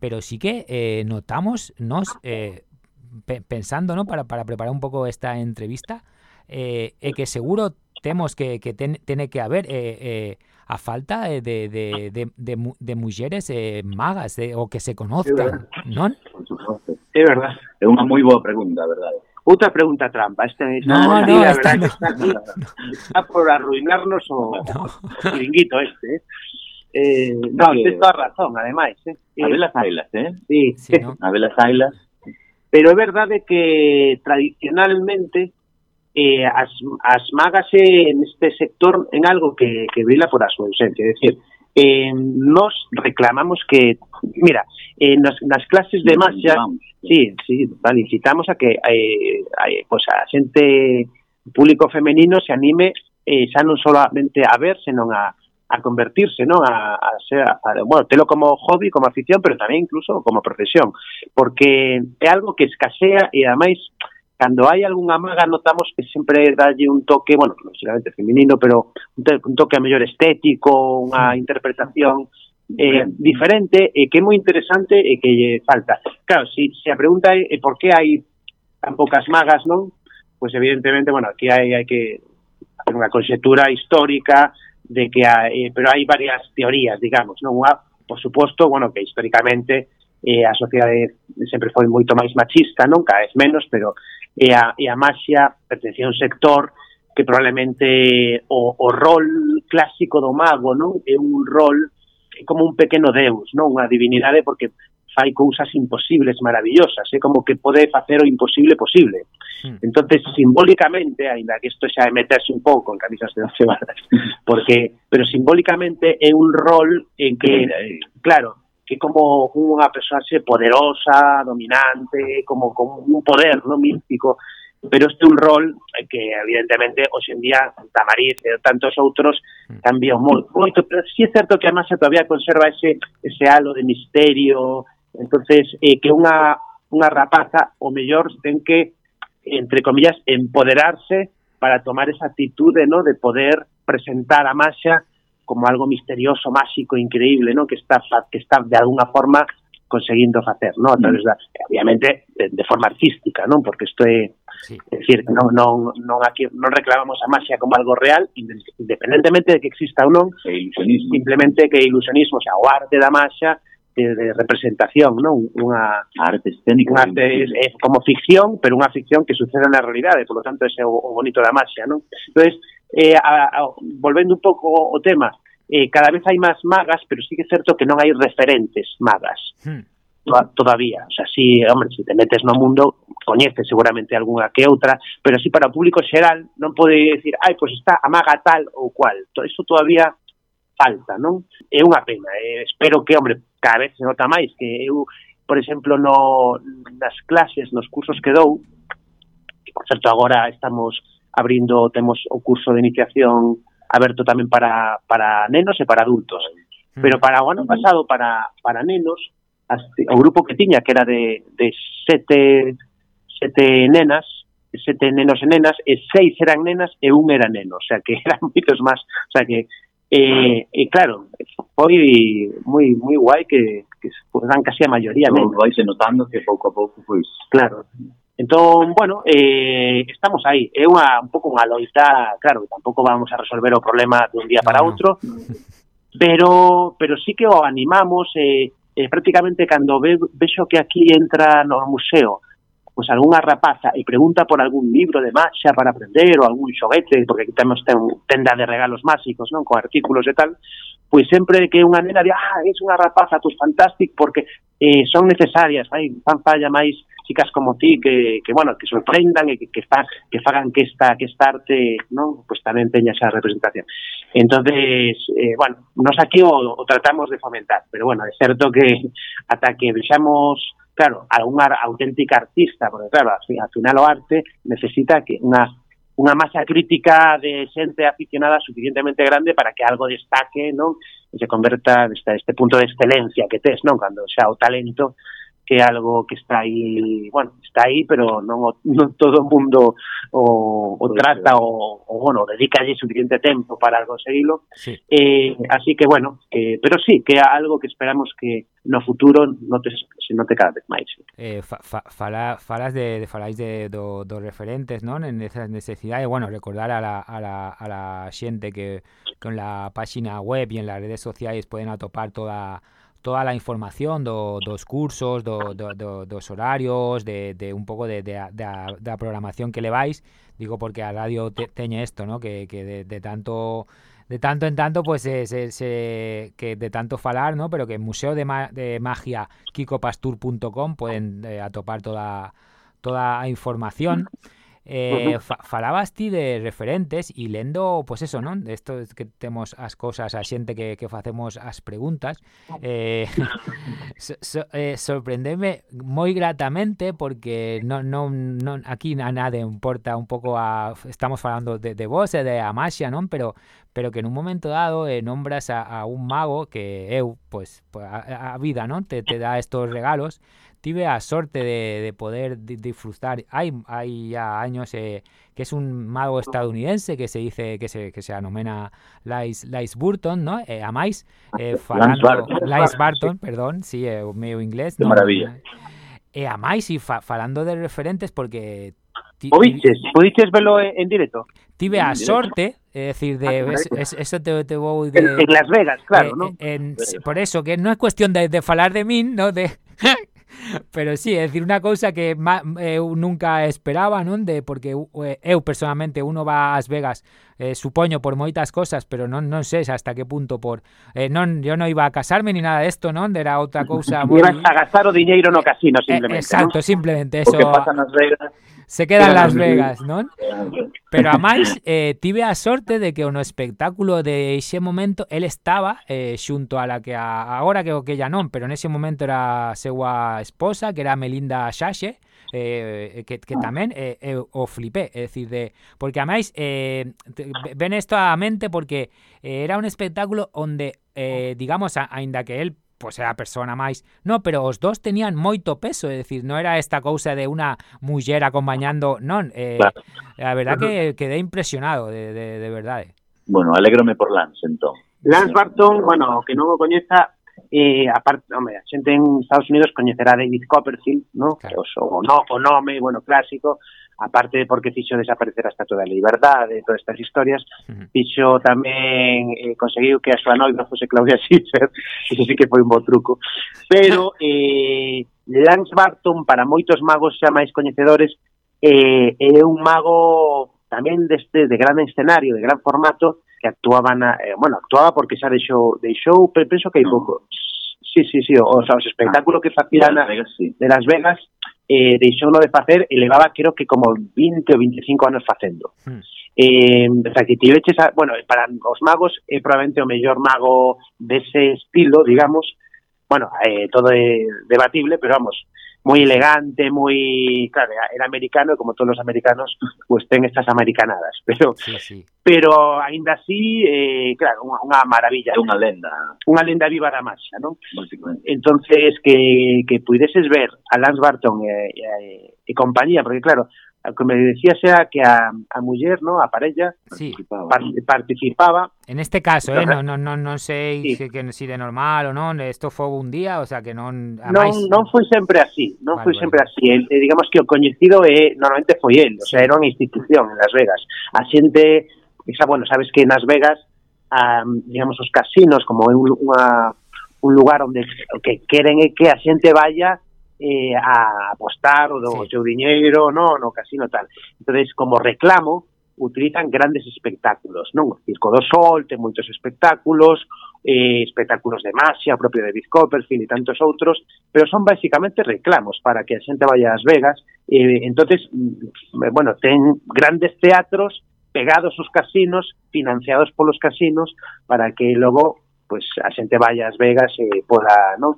pero sí que eh, notamos nos eh, pe, pensando, ¿no? para para preparar un pouco esta entrevista, eh, e que seguro temos que, que ten, tiene que haber eh, eh, a falta de, de, de, de, de, de mulleres eh, magas eh, o que se conozcan, non? Por É verdad, é unha moi boa pregunta, verdade. Outra pregunta trampa, este no, no, no, esta no, está, aquí, está por arruinarnos o, no. o chiringuito este, eh? Eh, no, que... tens toda a razón, ademais. Eh? A velas ailas, eh? Sí. sí no. A velas ailas. Pero é verdade que tradicionalmente eh, as, as magas en este sector en algo que, que vela por a súa ausencia. É dicir, eh, nos reclamamos que, mira, eh, nas, nas clases de masa, sí, sí, vale, incitamos a que eh, a, pues a xente público femenino se anime eh, xa non solamente a ver, senón a, a convertirse, non? A, a, ser, a, a bueno, telo como hobby, como afición, pero tamén incluso como profesión, porque é algo que escasea e ademais cando hai algunha maga notamos que sempre dalle un toque, bueno, lógicamente feminino, pero un toque a mellor estético, unha interpretación eh, diferente e que é moi interesante e que lle falta. Claro, si, se si a pregunta é por que hai tan poucas magas, non? Pois pues evidentemente, bueno, aquí hai, hai que hacer unha conxetura histórica de que hai, eh, pero hai varias teorías, digamos, non? Unha, por suposto, bueno, que históricamente eh, a sociedade sempre foi moito máis machista, non? Cada vez menos, pero e a, e a maxia pertencía a un sector que probablemente o, o rol clásico do mago non é un rol como un pequeno deus, non unha divinidade porque fai cousas imposibles maravillosas, é como que pode facer o imposible posible. Mm. Entonces, simbólicamente, aínda que isto xa é meterse un pouco en camisas de 12 varas, *laughs* porque pero simbólicamente é un rol en que, claro, que como unha persoa poderosa, dominante, como, como un poder no místico, pero este é un rol que evidentemente hoxe en día Tamariz e tantos outros cambiou moito, moito pero sí é certo que a masa todavía conserva ese, ese halo de misterio. Entonces eh, que unha, unha rapaza o mellor ten que entre comillas empoderarse para tomar esa actitude ¿no? de poder presentar a Masha como algo misterioso, máxico, increíble, ¿no? que está que está de alguna forma conseguindo facer, non? A través da, obviamente, de, de forma artística, non? Porque isto é, Sí. é dicir, non, non, non, aquí, non reclamamos a maxia como algo real, independentemente de que exista ou non, simplemente que ilusionismo, o sea, o arte da maxia de, de representación, non? Unha arte escénica, unha arte é, como ficción, pero unha ficción que sucede na realidade, por lo tanto ese é o, o bonito da maxia, non? Entonces, eh, a, a, volvendo un pouco o tema, eh, cada vez hai máis magas, pero sí que é certo que non hai referentes magas. Hmm. Todavía, o sea, si, hombre, se si te metes no mundo, coñeces seguramente algunha que outra, pero así para o público xeral non pode decir, ai, pois está a maga tal ou cual. Todo iso todavía falta, non? É unha pena. Eh, espero que, hombre, cada vez se nota máis que eu, por exemplo, no, nas clases, nos cursos que dou, que, por certo, agora estamos abrindo, temos o curso de iniciación aberto tamén para, para nenos e para adultos. Mm. Pero para o ano pasado, para, para nenos, as, o grupo que tiña, que era de, de sete, sete nenas, sete nenos e nenas, e seis eran nenas e un era neno, o sea que *laughs* eran moitos máis, o sea que Eh, e claro, foi moi moi guai que que eran casi a maioría, né? Vai notando que pouco a pouco pois. Claro. Entón, bueno, eh, estamos aí. É unha, un pouco unha loita, claro, tampouco vamos a resolver o problema dun día para outro, pero pero sí que o animamos eh, eh, prácticamente cando ve, vexo que aquí entra no museo pois pues algunha rapaza e pregunta por algún libro de marcha para aprender ou algún xoguete, porque aquí temos ten, tenda de regalos máxicos, non, con artículos e tal, pois sempre que unha nena di, ah, é unha rapaza, pois fantástico, porque eh, son necesarias, fai, fan falla máis chicas como ti que, que bueno, que sorprendan e que, que, fa, que fagan que esta, que esta arte non? Pues tamén teña esa representación. Entonces, eh, bueno, nos aquí o, o tratamos de fomentar, pero bueno, é certo que *laughs* ata que vexamos claro, a unha auténtica artista, porque claro, al final o arte necesita que unha unha masa crítica de xente aficionada suficientemente grande para que algo destaque, non? E se converta neste este punto de excelencia que tes, non? Cando xa o talento que é algo que está aí, bueno, está aí, pero non, non todo o mundo o, o trata o, o bueno, dedicalle suficiente tempo para conseguilo. Sí. Eh, así que, bueno, eh, pero sí, que é algo que esperamos que no futuro notes, se note cada vez máis. Eh, fa, fa, fala, falas de, de falais de, do, dos referentes, non? En esas necesidades, bueno, recordar a la, a la, a la xente que con la página web e en las redes sociais poden atopar toda a toda a información do, dos cursos, do, do, do, dos horarios, de, de un pouco de, de, de, programación que levais, digo porque a radio te, teñe isto, ¿no? Que, que de, de tanto de tanto en tanto pues se, se, se- que de tanto falar, ¿no? Pero que en Museo de, Ma- de Magia kikopastur.com pueden eh, atopar toda toda información. Eh, Ujú. fa, falabas ti de referentes e lendo, pues eso, non? Esto es que temos as cousas a xente que, que facemos as preguntas eh, *laughs* so, so, eh, sorprendeme moi gratamente porque non, non, non aquí a nada importa un pouco a estamos falando de, de vos e de a maxia, non? Pero pero que en un momento dado eh, nombras a, a un mago que eu, pues a, a vida, non? Te, te dá estos regalos tive a sorte de, de poder di- disfrutar. Hay, hay ya años eh, que es un mago estadounidense que se dice que se, que se anomena Lais, Lais Burton, ¿no? Eh, amáis eh, falando- Barton. Lais Barton, perdón, sí, é o meu inglés. Qué non- maravilla. E amáis e fa, falando de referentes porque ti- O viches, pudiches velo en, en directo? tive a En sorte, es decir, de Ah, es- eso te, te voy En, de en Las Vegas, claro, eh, ¿no? en- por eso, que no es cuestión de, de falar de min, ¿no? De Pero sí, é dicir, unha cousa que eu eh, nunca esperaba, non? De porque eh, eu personalmente uno va ás Vegas, eh, supoño por moitas cosas, pero non non sei hasta que punto por eh, non yo non iba a casarme ni nada desto, non? Era outra cousa *laughs* moi Ibas a gastar o diñeiro no casino eh, simplemente. Eh, exacto, ¿no? simplemente eso. O que pasa nas Vegas se queda en Las Vegas, non? Pero a máis, eh, tive a sorte de que no espectáculo de ese momento él estaba eh, xunto a la que a, agora que o que ya non, pero en ese momento era a súa esposa, que era Melinda Xaxe, eh, que, que tamén eh, eh, o flipé, é dicir, de, porque eh, a máis eh, ven isto a mente porque eh, era un espectáculo onde eh, digamos, a, ainda que él pois era a persona máis. No, pero os dous tenían moito peso, é dicir, non era esta cousa de unha muller acompañando, non, eh, claro. a verdad que quedé impresionado, de, de, de verdade. Bueno, alégrome por Lance, entón. Lance Barton, bueno, que non o coñeza, eh, aparte, home, a xente en Estados Unidos coñecerá David Copperfield, ¿no? Claro. O, o, no, o nome, bueno, clásico, aparte de porque fixo desaparecer a Estatua da Liberdade e todas estas historias, fixo tamén eh, conseguiu que a súa noiva fose Claudia *laughs* Schiffer, iso sí que foi un bo truco, pero *laughs* eh, Lance Barton, para moitos magos xa máis coñecedores, eh, é un mago tamén deste de gran escenario, de gran formato, que actuaba na, eh, bueno, actuaba porque xa deixou, deixou penso que hai mm. pouco, Sí, sí, sí, o, o sea, os espectáculos que facía de Las Vegas, sí. de Las Vegas eh, deixou no de facer e levaba creo que como 20 ou 25 anos facendo. Hmm. Eh, o sea, que ti veches a, bueno, para os magos é probablemente o mellor mago dese estilo, digamos, bueno, eh, todo é debatible, pero vamos, muy elegante, muy, claro, era americano y como todos los americanos, pues ten estas americanadas, *laughs* pero Sí, sí. pero ainda así, eh, claro, unha, unha maravilla. É unha lenda. Unha lenda viva da marcha, ¿no? Entonces, que, que puideses ver a Lance Barton e, e, e compañía, porque claro, como decía sea que a, a muller, no, a parella, sí. participaba. En este caso, eh, no no no, non sei sí. se que si de normal ou non, isto foi un día, o sea que non... Ademais... Non, non foi sempre así, non vale, foi vale. sempre así. El, eh, digamos que o coñecido é, normalmente foi el, o sea, era unha institución en Las Vegas. A xente, esa, bueno, sabes que en Las Vegas, a, digamos, os casinos, como é unha un lugar onde o que queren é que a xente vaya eh, a apostar o do sí. seu diñeiro no, no casino tal. entonces como reclamo utilizan grandes espectáculos, non? O Circo do Sol, ten moitos espectáculos, eh, espectáculos de masia, propio de David Copperfield e tantos outros, pero son basicamente reclamos para que a xente vaya ás Vegas. Eh, entonces, mm, eh, bueno, ten grandes teatros pegados aos casinos, financiados polos casinos, para que logo pues a xente Vegas e poda, non?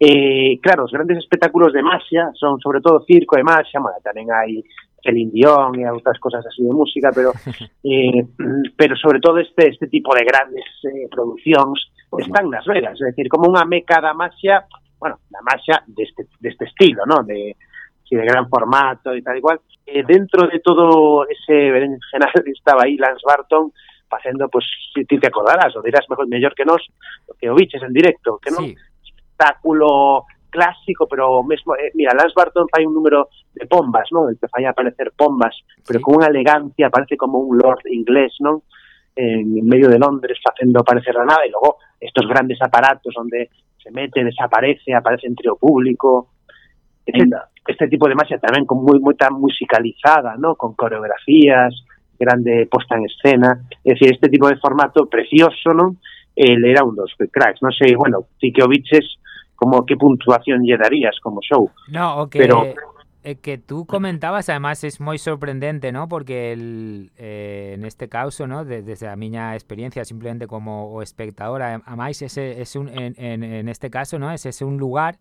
Eh, claro, os grandes espectáculos de magia son sobre todo circo e magia, bueno, tamén hai Celine Dion e outras cosas así de música, pero *laughs* eh, pero sobre todo este este tipo de grandes eh, producións están nas Vegas, é dicir, como unha meca da magia, bueno, da magia deste, deste estilo, ¿no? De, de gran formato e tal igual. Eh, dentro de todo ese berenjenal estaba aí Lance Barton facendo, pues, si ti te acordarás, o dirás mejor, mellor que nós, que o biches en directo, que non Sí, espectáculo clásico, pero mesmo, eh, mira, Lance Barton fai un número de pombas, non? El que fai aparecer pombas, pero Sí. con unha elegancia, parece como un lord inglés, non? En medio de Londres facendo aparecer a nada e logo estos grandes aparatos onde se mete, desaparece, aparece entre o público. Este, Ainda. este tipo de magia tamén con moi moita musicalizada, ¿no? Con coreografías, grande posta en escena, é dicir, este tipo de formato precioso, non? El era un dos cracks, non sei, bueno, ti que o biches, como que puntuación lle darías como show? No, o que, Pero- eh, que tú comentabas, además es muy sorprendente, ¿no? Porque el, eh, en este caso, ¿no? De- desde a miña experiencia, simplemente como espectadora, a máis ese es un en, en, en este caso, ¿no? Es un lugar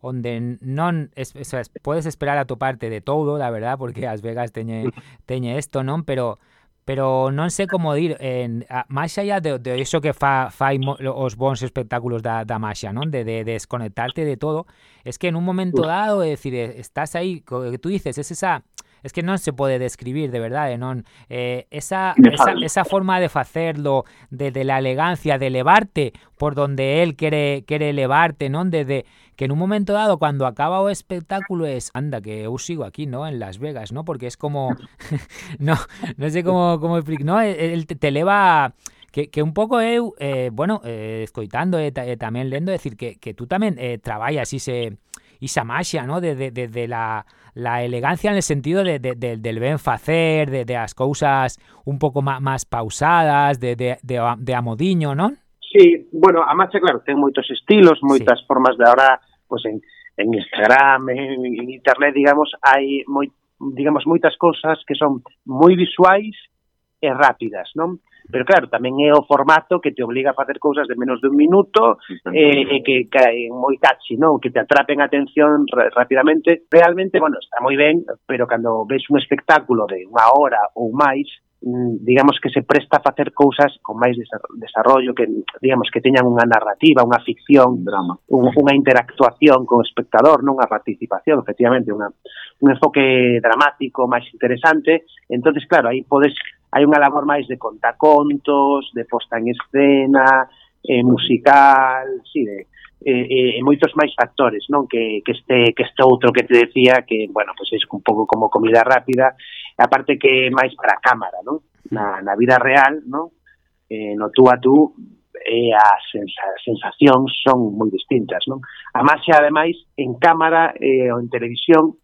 onde non es, o sea, podes esperar a toparte de todo, la verdad, porque As Vegas teñe *laughs* teñe isto, non? Pero pero non sei como dir en a, máis allá de, de iso que fa fai mo, os bons espectáculos da, da Masha, non? De, de, de desconectarte de todo, es que en un momento dado, é dicir, estás aí, que tú dices, es esa es que non se pode describir de verdade, non? Eh, esa, esa, esa forma de facerlo, de, de la elegancia, de elevarte por donde él quere, quere elevarte, non? Desde que en un momento dado, cuando acaba o espectáculo, es, anda, que eu sigo aquí, ¿no? En Las Vegas, ¿no? Porque es como, *laughs* no, no sé cómo, cómo explicar, ¿no? Él te, eleva que, que un pouco eu, eh, bueno, eh, escoitando e, ta, e tamén lendo, decir que, que tú tamén eh, traballas ise, esa maxia, ¿no? De, de, de, de la, la elegancia en el sentido de, de, de, del ben facer, de, de as cousas un pouco má, máis pausadas, de, de, amodiño, non? Sí, bueno, a marcha, claro, ten moitos estilos, moitas sí. formas de ahora, pues en, en Instagram, en, en internet, digamos, hai moi, digamos, moitas cousas que son moi visuais e rápidas, non? Pero claro, tamén é o formato que te obliga a facer cousas de menos de un minuto eh, e que caen moi catchy, non? Que te atrapen a atención rapidamente. Realmente, bueno, está moi ben, pero cando ves un espectáculo de unha hora ou máis, mm, digamos que se presta a facer cousas con máis desarrollo que digamos que teñan unha narrativa, unha ficción, drama, un, unha interactuación co espectador, non unha participación, efectivamente, unha, un enfoque dramático máis interesante. Entonces, claro, aí podes hai unha labor máis de contacontos, de posta en escena, eh, musical, si, sí, de, eh, eh, moitos máis factores, non? Que, que, este, que este outro que te decía, que, bueno, pois pues é un pouco como comida rápida, a parte que é máis para a cámara, non? Na, na vida real, non? Eh, no tú a tú, eh, as sensacións son moi distintas, non? A máxia, ademais, en cámara eh, ou en televisión,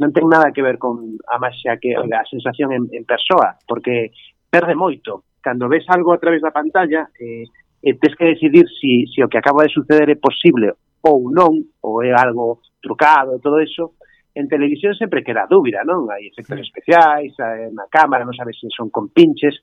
non ten nada que ver con a máxia que a sensación en, en persoa, porque perde moito. Cando ves algo a través da pantalla, eh, eh, tens que decidir si, si o que acaba de suceder é posible ou non, ou é algo trucado, todo eso, en televisión sempre queda dúbida, non? Hai efectos especiais, na cámara non sabes se son con pinches,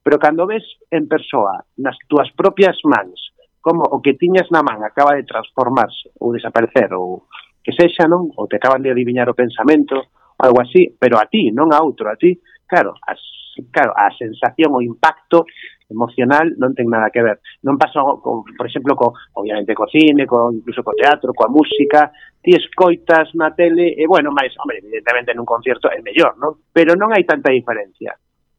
pero cando ves en persoa nas túas propias mans como o que tiñas na man acaba de transformarse ou desaparecer ou, que sexa, non? Ou te acaban de adiviñar o pensamento, algo así, pero a ti, non a outro, a ti, claro, as, claro, a sensación o impacto emocional non ten nada que ver. Non pasa, con, por exemplo, co, obviamente co cine, co, incluso co teatro, coa música, ti escoitas na tele, e bueno, máis, hombre, evidentemente nun concierto é mellor, non? Pero non hai tanta diferencia.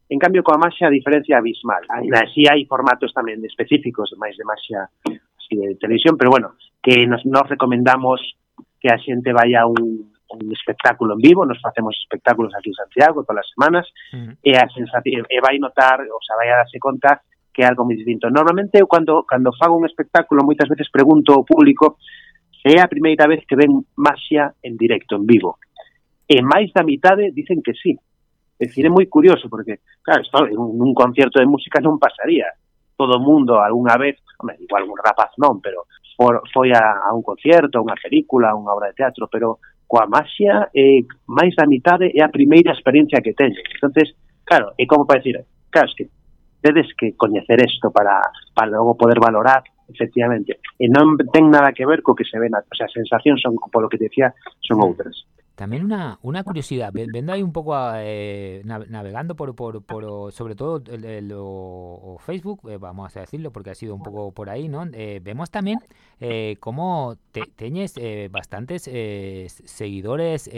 En cambio, coa maxia a diferencia abismal. Ainda ah, así hai formatos tamén específicos, máis de maxia así de televisión, pero bueno, que nos, nos recomendamos que a xente vai a un, un espectáculo en vivo, nos facemos espectáculos aquí en Santiago todas as semanas, uh -huh. e, a sensación, e vai notar, ou sea, vai a darse conta que é algo moi distinto. Normalmente, eu cando, cando fago un espectáculo, moitas veces pregunto ao público se é a primeira vez que ven Maxia en directo, en vivo. E máis da mitade dicen que sí. É dicir, é moi curioso, porque, claro, isto un concierto de música non pasaría. Todo o mundo, algunha vez, home, igual un rapaz non, pero for, foi a, a un concerto, a unha película, a unha obra de teatro, pero coa maxia eh, máis da mitade é a primeira experiencia que teñen. entonces claro, é como para decir, claro, es que tedes que coñecer isto para, para logo poder valorar efectivamente. E non ten nada que ver co que se ven, o sea, as sensacións son, polo que te decía, son outras. También una, una curiosidad, viendo ahí un poco eh, navegando por, por, por, sobre todo el, el, o, Facebook, eh, vamos a decirlo porque ha sido un poco por ahí, ¿no? Eh, vemos también eh, cómo te, teñes eh, bastantes seguidores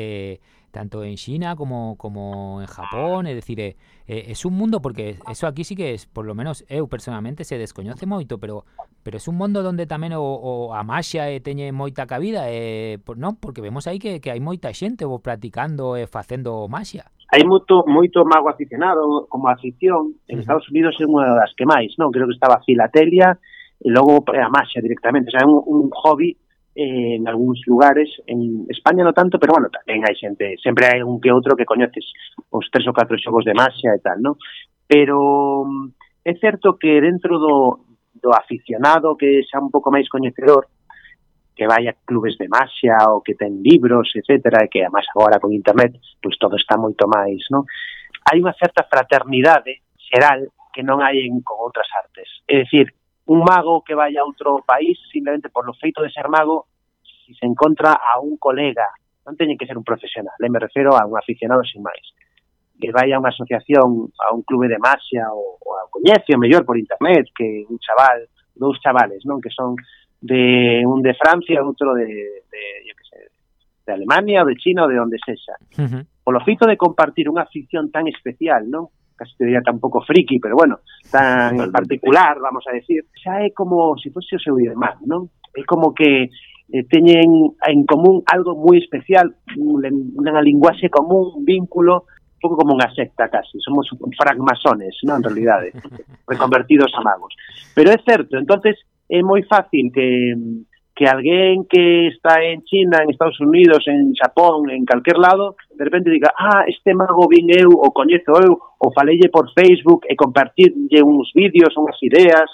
tanto en China como, como en Japón, es decir, eh, eh, es un mundo, porque eso aquí sí que es, por lo menos eu personalmente se descoñece moito, pero pero es un mundo donde tamén o, o a maxia eh, teñe moita cabida, eh, por, non? Porque vemos aí que, que hai moita xente vos practicando e eh, facendo maxia. Hai moito, moito mago aficionado como afición, en uh -huh. Estados Unidos é unha das que máis, non? Creo que estaba Filatelia, e logo eh, a maxia directamente, o sea, é un, un hobby eh, en algúns lugares, en España no tanto, pero bueno, tamén hai xente, sempre hai un que outro que coñeces os tres ou catro xogos de Masia e tal, non? Pero mm, é certo que dentro do, do aficionado que xa un pouco máis coñecedor, que vai a clubes de Masia ou que ten libros, etcétera, e que además agora con internet, pois todo está moito máis, non? Hai unha certa fraternidade xeral que non hai en, con outras artes. É dicir, un mago que vai a outro país simplemente por lo feito de ser mago si se encontra a un colega non teñen que ser un profesional, eh, me refiro a un aficionado sin máis que vai a unha asociación, a un clube de maxia ou, ou a coñece o mellor por internet que un chaval, dous chavales, non que son de un de Francia, outro de, de yo que sé, de Alemania ou de China ou de onde sexa. Uh -huh. Polo feito de compartir unha afición tan especial, non? Casi te diría tampouco friki, pero bueno, tan particular, vamos a decir, xa é como se si fose o seu irmán, non? É como que eh, teñen en común algo moi especial, unha linguaxe común, un vínculo, un pouco como unha secta casi, somos fragmasones, non, en realidade, *laughs* reconvertidos a magos. Pero é certo, entonces é moi fácil que que alguén que está en China, en Estados Unidos, en Xapón, en calquer lado, de repente diga, ah, este mago vin eu, o coñezo eu, o falelle por Facebook e compartirlle uns vídeos, unhas ideas,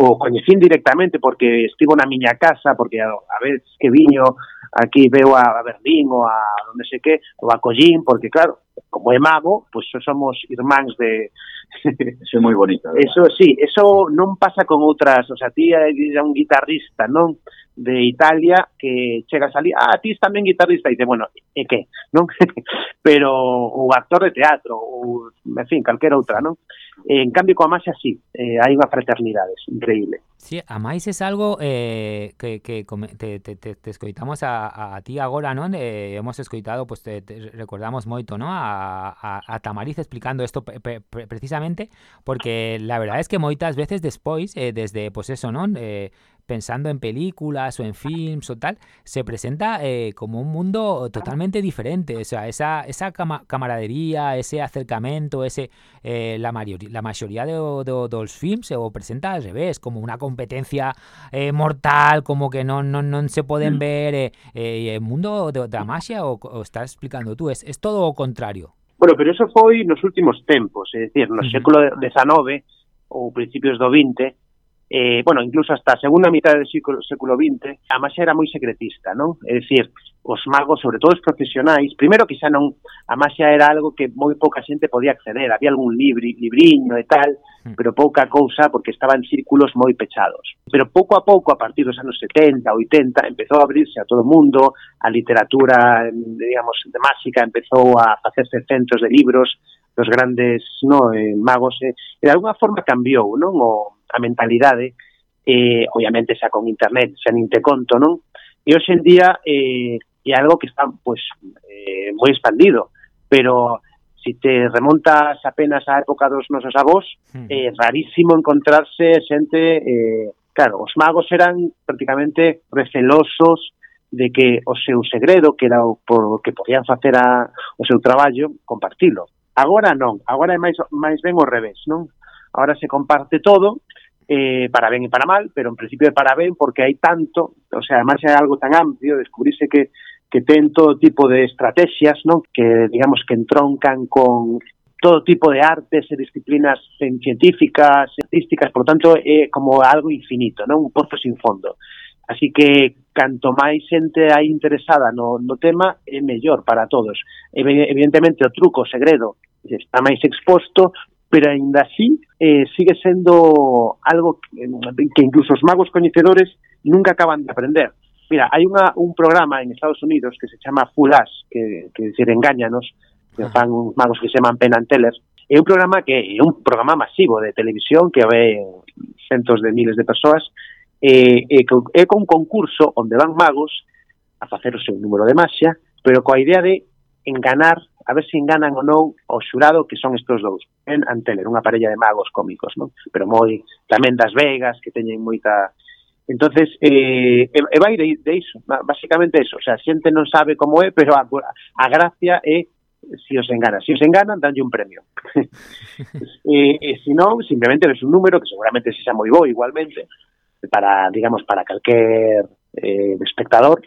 o coñecín directamente porque estivo na miña casa, porque a, a vez que viño aquí veu a, a Berlín ou a non sei que, ou a Collín, porque claro, como é mago, pois pues, somos irmáns de... *laughs* Eso é moi bonito. ¿verdad? Eso sí, eso non pasa con outras, o sea, ti é un guitarrista, non? de Italia que chega a salir, ah, ti tamén guitarrista, e dice, bueno, e que, non? *laughs* Pero, o actor de teatro, ou, en fin, calquera outra, non? En cambio, coa máxia, sí, eh, hai unha fraternidade increíble. Sí, a máis é algo eh, que, te, te, escoitamos a, ti agora, non? Eh, hemos escoitado, pues te, recordamos moito, ¿no? A, Tamariz explicando pre, precisamente porque la verdad es que moitas veces despois, eh, desde, pues eso, non? Eh, pensando en películas o en films o tal, se presenta eh, como un mundo totalmente diferente. O sea, esa, esa cama camaradería, ese acercamiento, ese eh, la, mayoría, la mayoría de, de, de, los films se presenta al revés, como una competencia eh, mortal, como que no, no, no se pueden ver eh, eh, el mundo de, da magia, o, o estás explicando tú, es, es todo o contrario. Bueno, pero eso foi nos últimos tempos, é dicir, no século XIX ou principios do XX, eh, bueno, incluso hasta a segunda mitad do século, século XX, a Maxia era moi secretista, non? É dicir, os magos, sobre todo os profesionais, primeiro que xa non, a Maxia era algo que moi pouca xente podía acceder, había algún libri, libriño e tal, hmm. pero pouca cousa porque estaban círculos moi pechados. Pero pouco a pouco, a partir dos anos 70, 80, empezou a abrirse a todo o mundo, a literatura, digamos, de máxica empezou a facerse centros de libros, dos grandes no, eh, magos, eh, e de alguna forma cambiou, non? O, a mentalidade, eh, obviamente xa con internet, xa nin te conto, non? E hoxe en día eh, é algo que está pues, eh, moi expandido, pero si te remontas apenas á época dos nosos avós, é eh, rarísimo encontrarse xente... Eh, claro, os magos eran prácticamente recelosos de que o seu segredo, que era o por que podían facer a, o seu traballo, compartilo. Agora non, agora é máis, máis ben o revés, non? Agora se comparte todo eh, para ben e para mal, pero en principio é para ben porque hai tanto, o sea, además é algo tan amplio, descubrirse que, que ten todo tipo de estrategias, non? que digamos que entroncan con todo tipo de artes e disciplinas científicas, artísticas, por tanto, é como algo infinito, non? un pozo sin fondo. Así que canto máis xente hai interesada no, no tema, é mellor para todos. Evidentemente, o truco, o segredo, está máis exposto, pero aínda así eh, sigue sendo algo que, que incluso os magos coñecedores nunca acaban de aprender. Mira, hai unha, un programa en Estados Unidos que se chama Full que, que decir, engáñanos, que fan uns magos que se chaman Penantelers, é un programa que é un programa masivo de televisión que ve centos de miles de persoas, eh, e, que é con concurso onde van magos a facer o seu número de maxia, pero coa idea de enganar a ver se enganan ou non o xurado que son estes dous. Ben Anteler, unha parella de magos cómicos, non? Pero moi tamén das Vegas, que teñen moita Entonces, eh, e vai de, de iso, basicamente eso, o sea, xente non sabe como é, pero a, a gracia é si os engana, Si os enganan, danlle un premio. *laughs* e, e si non, simplemente ves un número que seguramente se xa moi bo igualmente, para, digamos, para calquer eh, espectador,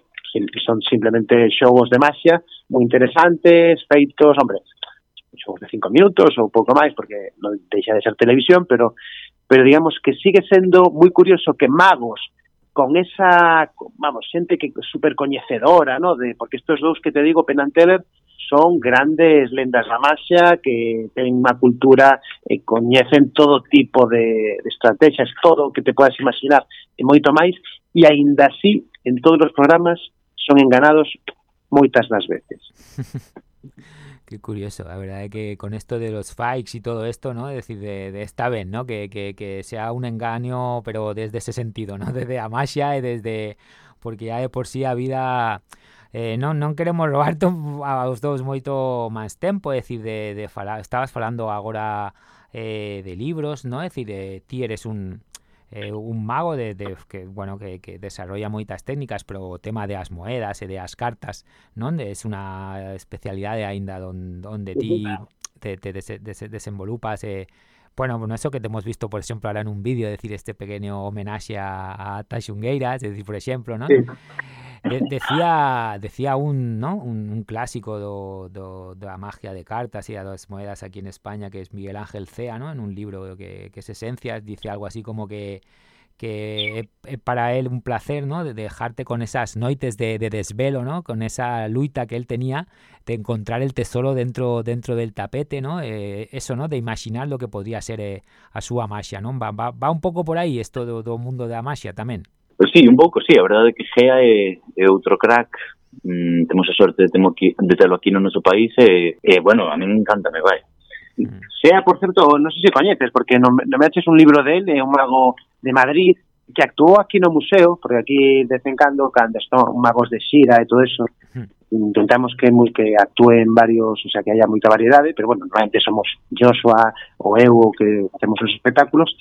son simplemente xogos de maxia moi interesantes, feitos, hombre, xogos de cinco minutos ou pouco máis, porque non deixa de ser televisión, pero pero digamos que sigue sendo moi curioso que magos con esa, vamos, xente que super coñecedora, ¿no? De, porque estos dous que te digo, Penanteller, son grandes lendas da maxia que ten unha cultura e coñecen todo tipo de, estrategias, todo o que te podas imaginar e moito máis, e aínda así, en todos os programas, son enganados moitas das veces. *laughs* Qué curioso, la verdad es que con esto de los fakes y todo esto, ¿no? Es decir, de, esta vez, ¿no? Que, que, que, sea un engaño, pero desde ese sentido, ¿no? *laughs* Desde Amasia y desde... Porque ya de por sí a vida... eh, non, non queremos robarto *laughs* aos dous moito máis tempo, é dicir, de, de falar, estabas falando agora eh, de libros, non? É dicir, eh, ti eres un, eh, un mago de, de que bueno que, que desarrolla moitas técnicas, pero o tema de as moedas e de as cartas, non? De, es unha especialidade aínda don, onde ti te, te des, des, desenvolupas e eh, Bueno, bueno, eso que te hemos visto, por exemplo, ahora en un vídeo, decir este pequeño homenaxe a, a Taxungueiras, es decir, por exemplo, ¿no? Sí. De, decía decía un, ¿no? un, clásico do, do, da magia de cartas y a las moedas aquí en España, que es Miguel Ángel Cea, ¿no? En un libro que, que es Esencias, dice algo así como que que é para él un placer, ¿no? De dejarte con esas noites de, de desvelo, ¿no? Con esa luita que él tenía de encontrar el tesoro dentro dentro del tapete, ¿no? Eh, eso, ¿no? De imaginar lo que podría ser eh, a súa maxia, ¿no? Va, va, va un pouco por aí isto do, do mundo da maxia tamén. Pues sí, un pouco, sí, a verdade é que Gea é, é outro crack, mm, temos a sorte de, temo aquí, de telo aquí no noso país, e, e bueno, a mí me encanta, me vai. Mm. Sea, por certo, non sei se coñeces, porque non, non me haches un libro del, é un mago de Madrid, que actuou aquí no museo, porque aquí de vez en cando, cando están magos de xira e todo eso, mm. intentamos que moi que actúen varios, o sea, que haya moita variedade, pero bueno, normalmente somos Joshua ou eu que hacemos os espectáculos,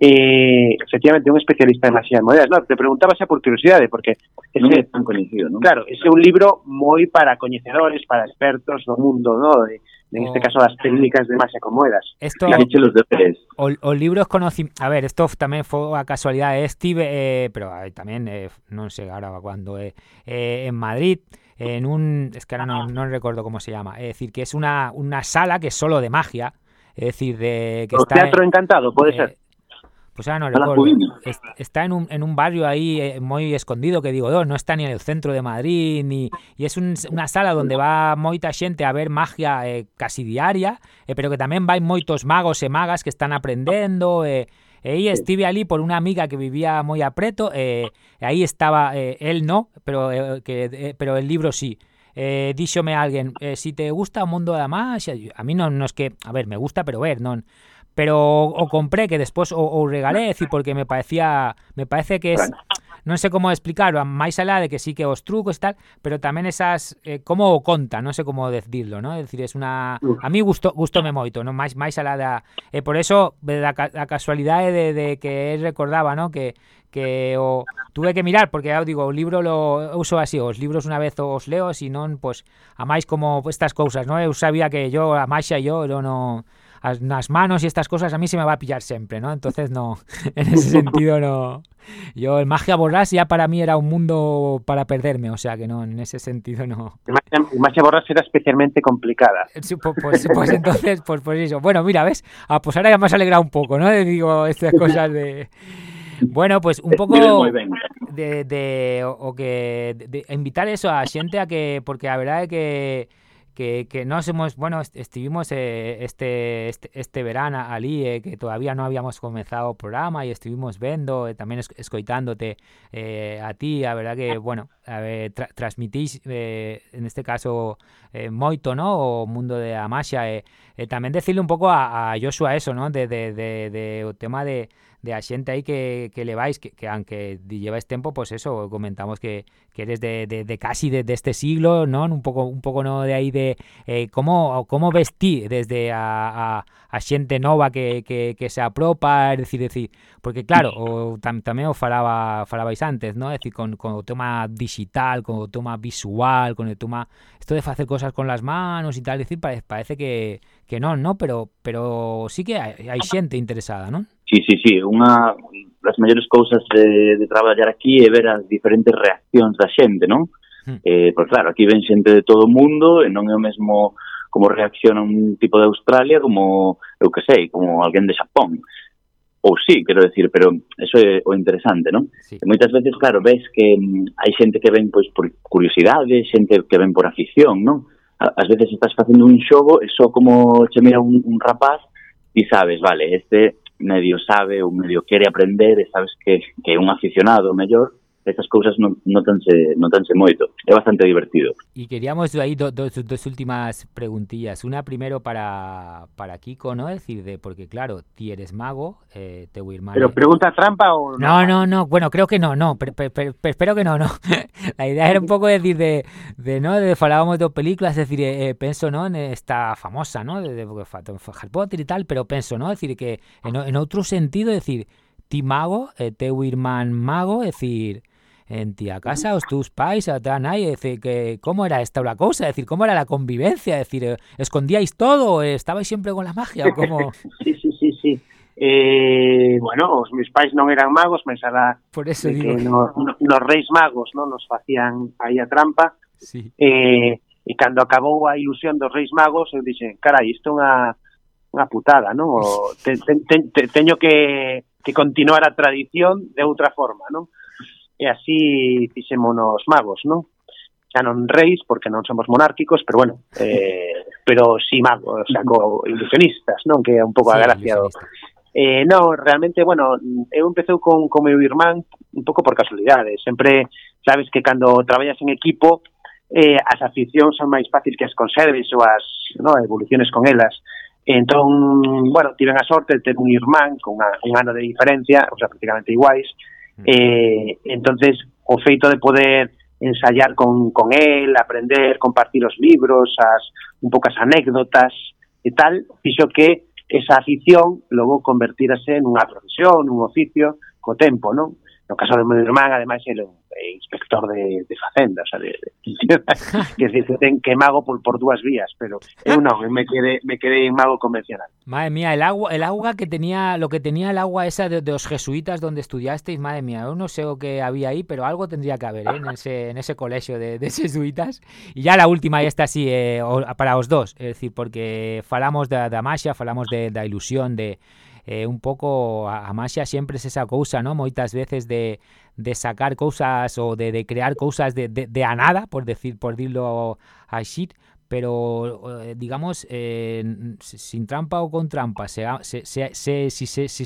eh, efectivamente un especialista en magia de moedas. No, te preguntaba xa por curiosidade, porque ese, Non é tan coñecido, non? claro, ese é un libro moi para coñecedores, para expertos do mundo, no? de, en este Oh. caso das técnicas de magia con moedas. Esto, los deberes. O, o libros conocí. A ver, esto tamén foi a casualidade. Estive, eh, pero eh, tamén, eh, non sei agora cando, eh, eh, en Madrid, en un. Es que ahora no, no recuerdo cómo se llama. Es decir, que es una, una sala que es solo de magia. Es decir, de que O está. Teatro Encantado, pode eh, ser. Pues ahora no recuerdo. Está en un, en un barrio ahí eh, muy escondido que digo yo, no está ni en el centro de Madrid ni y es un- una sala donde va moita xente a ver magia eh, casi diaria, eh, pero que tamén vai moitos magos e magas que están aprendendo eh, e aí estive ali por unha amiga que vivía moi apreto, eh, e aí estaba eh, él no, pero eh, que eh, pero el libro sí. Eh, díxome alguén, eh, si te gusta o mundo da magia, a mí non, non es que, a ver, me gusta, pero ver, non, pero o compré que despois o, o regalé, e porque me parecía me parece que es non sei como explicarlo, máis alá de que sí que os trucos e tal, pero tamén esas eh, como o conta, non sei como decirlo, ¿no? Decir, es una a mí gusto gustome moito, non máis máis alá da eh, por eso da, da casualidade de, de que él recordaba, ¿no? Que que o tuve que mirar porque eu digo, o libro lo uso así, os libros una vez os leo, si non, pois pues, a máis como estas cousas, ¿no? Eu sabía que yo a máis e yo, eu no as, nas manos y estas cosas a mí se me va a pillar siempre, ¿no? Entonces no, *laughs* en ese sentido no. Yo el magia borrás ya para mí era un mundo para perderme, o sea que no, en ese sentido no. E Magia, Borras era especialmente complicada. Sí, pues, pues, pues entonces, pues, pues eso. Bueno, mira, ¿ves? Ah, pues ahora ya me has alegrado un poco, ¿no? Digo, estas cosas de... Bueno, pues un poco moi ben. de, de o, que de, de invitar eso a xente a que porque a verdade é que que, que nos hemos, bueno, est estuvimos eh, este, este, este, verano ali, eh, que todavía no habíamos comenzado o programa y estuvimos vendo, eh, tamén es, escoitándote eh, a ti, a verdad que, bueno, a ver, tra transmitís, eh, en este caso, eh, moito, ¿no? O mundo de Amaxia, eh, eh, tamén decirle un pouco a, a Joshua eso, ¿no? De, de, de, de o tema de de a xente aí que, que leváis, que, que aunque lleváis tempo, pues eso, comentamos que, que eres de, de, de casi de, de este siglo, ¿no? Un pouco un pouco no de aí de eh, como como ves ti desde a, a, a xente nova que, que, que se apropa, é dicir, decir, porque claro, o, tam, tamén o falaba falabais antes, ¿no? É dicir, con, con o tema digital, con o tema visual, con o tema esto de facer cosas con las manos e tal, é dicir, parece, parece que, que non, ¿no? Pero pero sí que hai, hai xente interesada, ¿non? Sí, sí, sí, unha das mellores cousas de, de traballar aquí é ver as diferentes reaccións da xente, non? Mm. Eh, pois claro, aquí ven xente de todo o mundo e non é o mesmo como reacciona un tipo de Australia como, eu que sei, como alguén de Xapón. Ou sí, quero decir, pero eso é o interesante, non? Sí. E moitas veces, claro, ves que mm, hai xente que ven pois por curiosidade, xente que ven por afición, non? Ás veces estás facendo un xogo e só como che mira un, un rapaz e sabes, vale, este medio sabe ou medio quere aprender e sabes que, que un aficionado mellor, estas cousas non, notanse, notanse moito. É bastante divertido. Y queríamos ahí do- dos, dos últimas preguntillas. Una primero para, para Kiko, ¿no? Es decir, de, porque claro, ti eres mago, eh, te voy a ir mal. Pero pregunta trampa o No, no, no, bueno, creo que no, no, pero, pero- pero- pero espero que no, no. *laughs* La idea era un pouco decir de, de no, de falábamos de películas, es decir, eh, penso, ¿no? En esta famosa, ¿no? De, de fa- Harry Potter y tal, pero penso, ¿no? Es decir, que en, en outro sentido, es decir, ti mago, eh, irmán mago, es decir, en ti a casa os tus pais, a tan ahí, decir, que como era esta la cosa, es decir, cómo era la convivencia, es decir, eh, ¿escondíais todo? ¿Estabais siempre con la magia o como *laughs* sí, sí, sí, sí. Eh, bueno, os meus pais non eran magos, mas era Por eso que digo. Nos, no, nos reis magos non nos facían aí a trampa. Sí. Eh, e cando acabou a ilusión dos reis magos, eu dixen, cara, isto é unha, unha putada, non? O, *laughs* te, te, te, teño que, que continuar a tradición de outra forma, non? e así fixémonos magos, non? xa non reis porque non somos monárquicos, pero bueno, eh, *laughs* pero si sí magos, o sea, co ilusionistas, non? Que é un pouco sí, a gracia do, Eh, no, realmente, bueno, eu empecé con, con meu irmán un pouco por casualidade. Sempre sabes que cando traballas en equipo eh, as aficións son máis fácil que as conserves ou as no, evoluciones con elas. Entón, bueno, tiven a sorte de ter un irmán con unha, un ano de diferencia, ou sea, prácticamente iguais, Eh, entonces, o feito de poder ensayar con, con él, aprender, compartir os libros, as, un pouco as anécdotas e tal, fixo que esa afición logo convertirase nunha profesión, nun oficio, co tempo, non? No caso do meu irmán, ademais, é un inspector de, de facenda, o sea, de, de, que que ten que mago por, por dúas vías, pero eu non, eu me quedé, me quedé en mago convencional. Madre mía, el agua, el agua que tenía, lo que tenía el agua esa de, de los jesuitas donde estudiasteis, madre mía, yo no sé lo que había ahí, pero algo tendría que haber ¿eh? en ese en ese colegio de, de jesuitas. Y ya la última, y esta sí, eh, o- para os dos, es decir, porque falamos da, da maxia, falamos de, da ilusión, de eh, un pouco a, a maxia sempre esa cousa, ¿no? Moitas veces de, de sacar cousas ou de, de crear cousas de, de, a nada, por decir, por dirlo así, pero eh, digamos eh, sin trampa o con trampa, se, se, se- si, se, si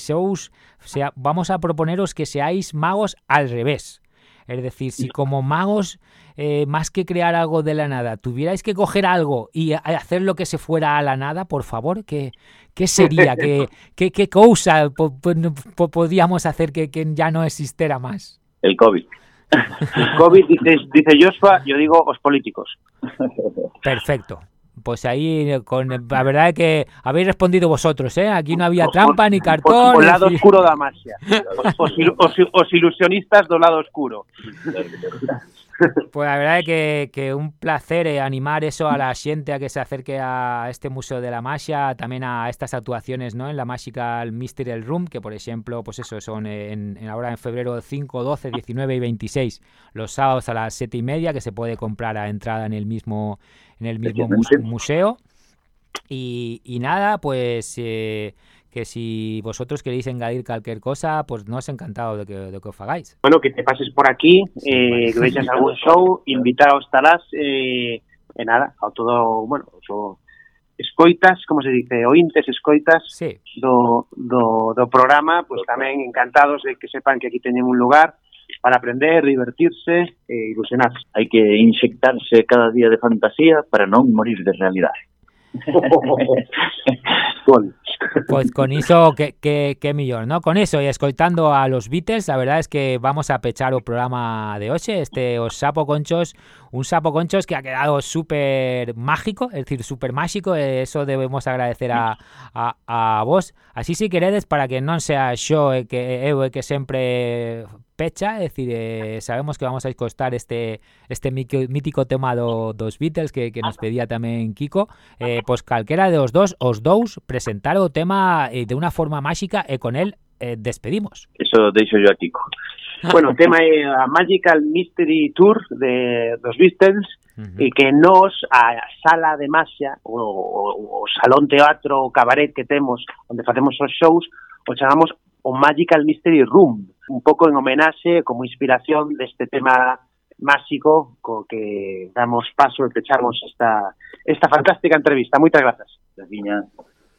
sea, vamos a proponeros que seáis magos al revés. Es decir, si como magos, eh, más que crear algo de la nada, tuvierais que coger algo y hacer lo que se fuera a la nada, por favor, ¿qué, qué sería? ¿Qué, *laughs* qué, qué cosa po- po- po- podríamos hacer que, que ya no existiera más? El COVID. *laughs* El COVID, dice, dice Joshua, yo digo os políticos. Perfecto. Pues ahí, eh, con la verdad es que habéis respondido vosotros, ¿eh? Aquí no había trampa ni cartón. es lado *laughs* oscuro da maxia. Os, os, os, os ilusionistas do lado oscuro. Pues la verdad es que, que un placer eh, animar eso a la gente a que se acerque a este Museo de la Magia, también a estas actuaciones ¿no? en la Magical Mystery Room, que por ejemplo, pues eso, son en, en ahora en febrero 5, 12, 19 y 26, los sábados a las 7 y media, que se puede comprar a entrada en el mismo, en el mismo museo. Y, y nada, pues eh, que si vosotros queréis engadir cualquier cosa, pues nos encantado de que, de que os hagáis. Bueno, que te pases por aquí, sí, eh, que veas algún show, invitados estarás, eh, e nada, a todo, bueno, so, escoitas, como se dice, ointes, escoitas sí. do, do, do programa, pues, tamén encantados de que sepan que aquí teñen un lugar para aprender, divertirse e ilusionarse. Hai que inyectarse cada día de fantasía para non morir de realidade. *laughs* Pues con eso, que, que, que millón, ¿no? Con eso y escoltando a los Beatles, la verdad es que vamos a pechar o programa de hoy, este os Sapo Conchos, un Sapo Conchos que ha quedado súper mágico, es decir, súper mágico, eh, eso debemos agradecer a, a, vos. Así si queredes, para que non sea yo eh, que eu que sempre pecha, es decir, eh, sabemos que vamos a escostar este este mítico tema do, dos Beatles que, que nos pedía tamén Kiko, eh, pues calquera de os dos, os dous, presentar o tema de unha forma máxica e con él eh, despedimos. Eso deixo yo a Kiko. *laughs* Bueno, o tema é a Magical Mystery Tour de dos Beatles e que nos a sala de Maxia o, o, o salón teatro o cabaret que temos onde facemos os shows o chamamos o Magical Mystery Room un pouco en homenaxe como inspiración deste tema máxico co que damos paso e pechamos esta esta fantástica entrevista. Moitas grazas. Graciñas.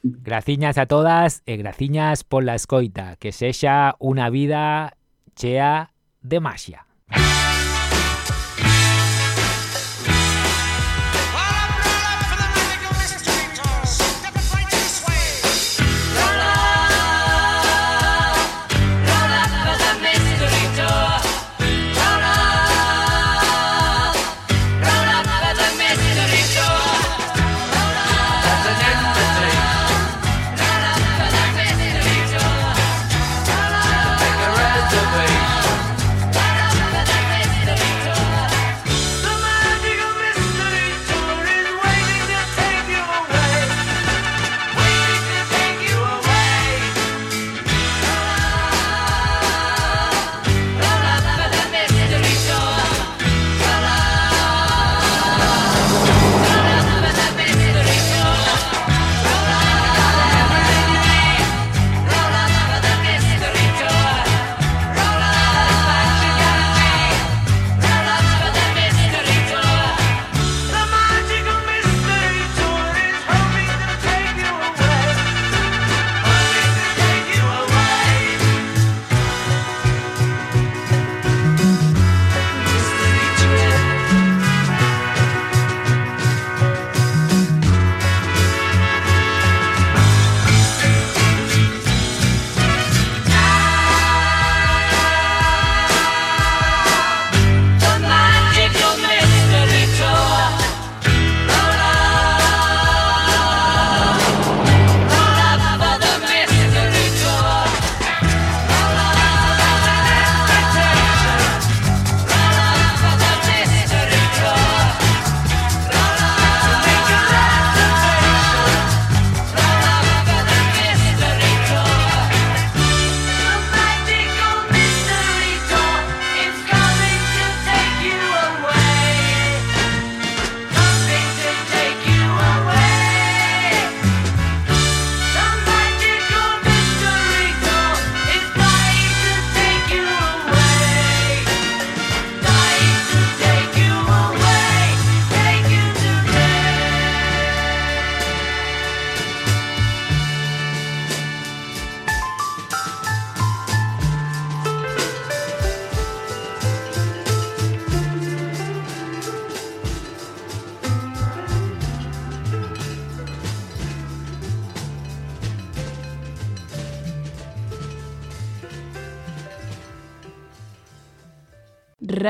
Graciñas a todas e graciñas por la escoita, que sexa unha vida chea de maxia.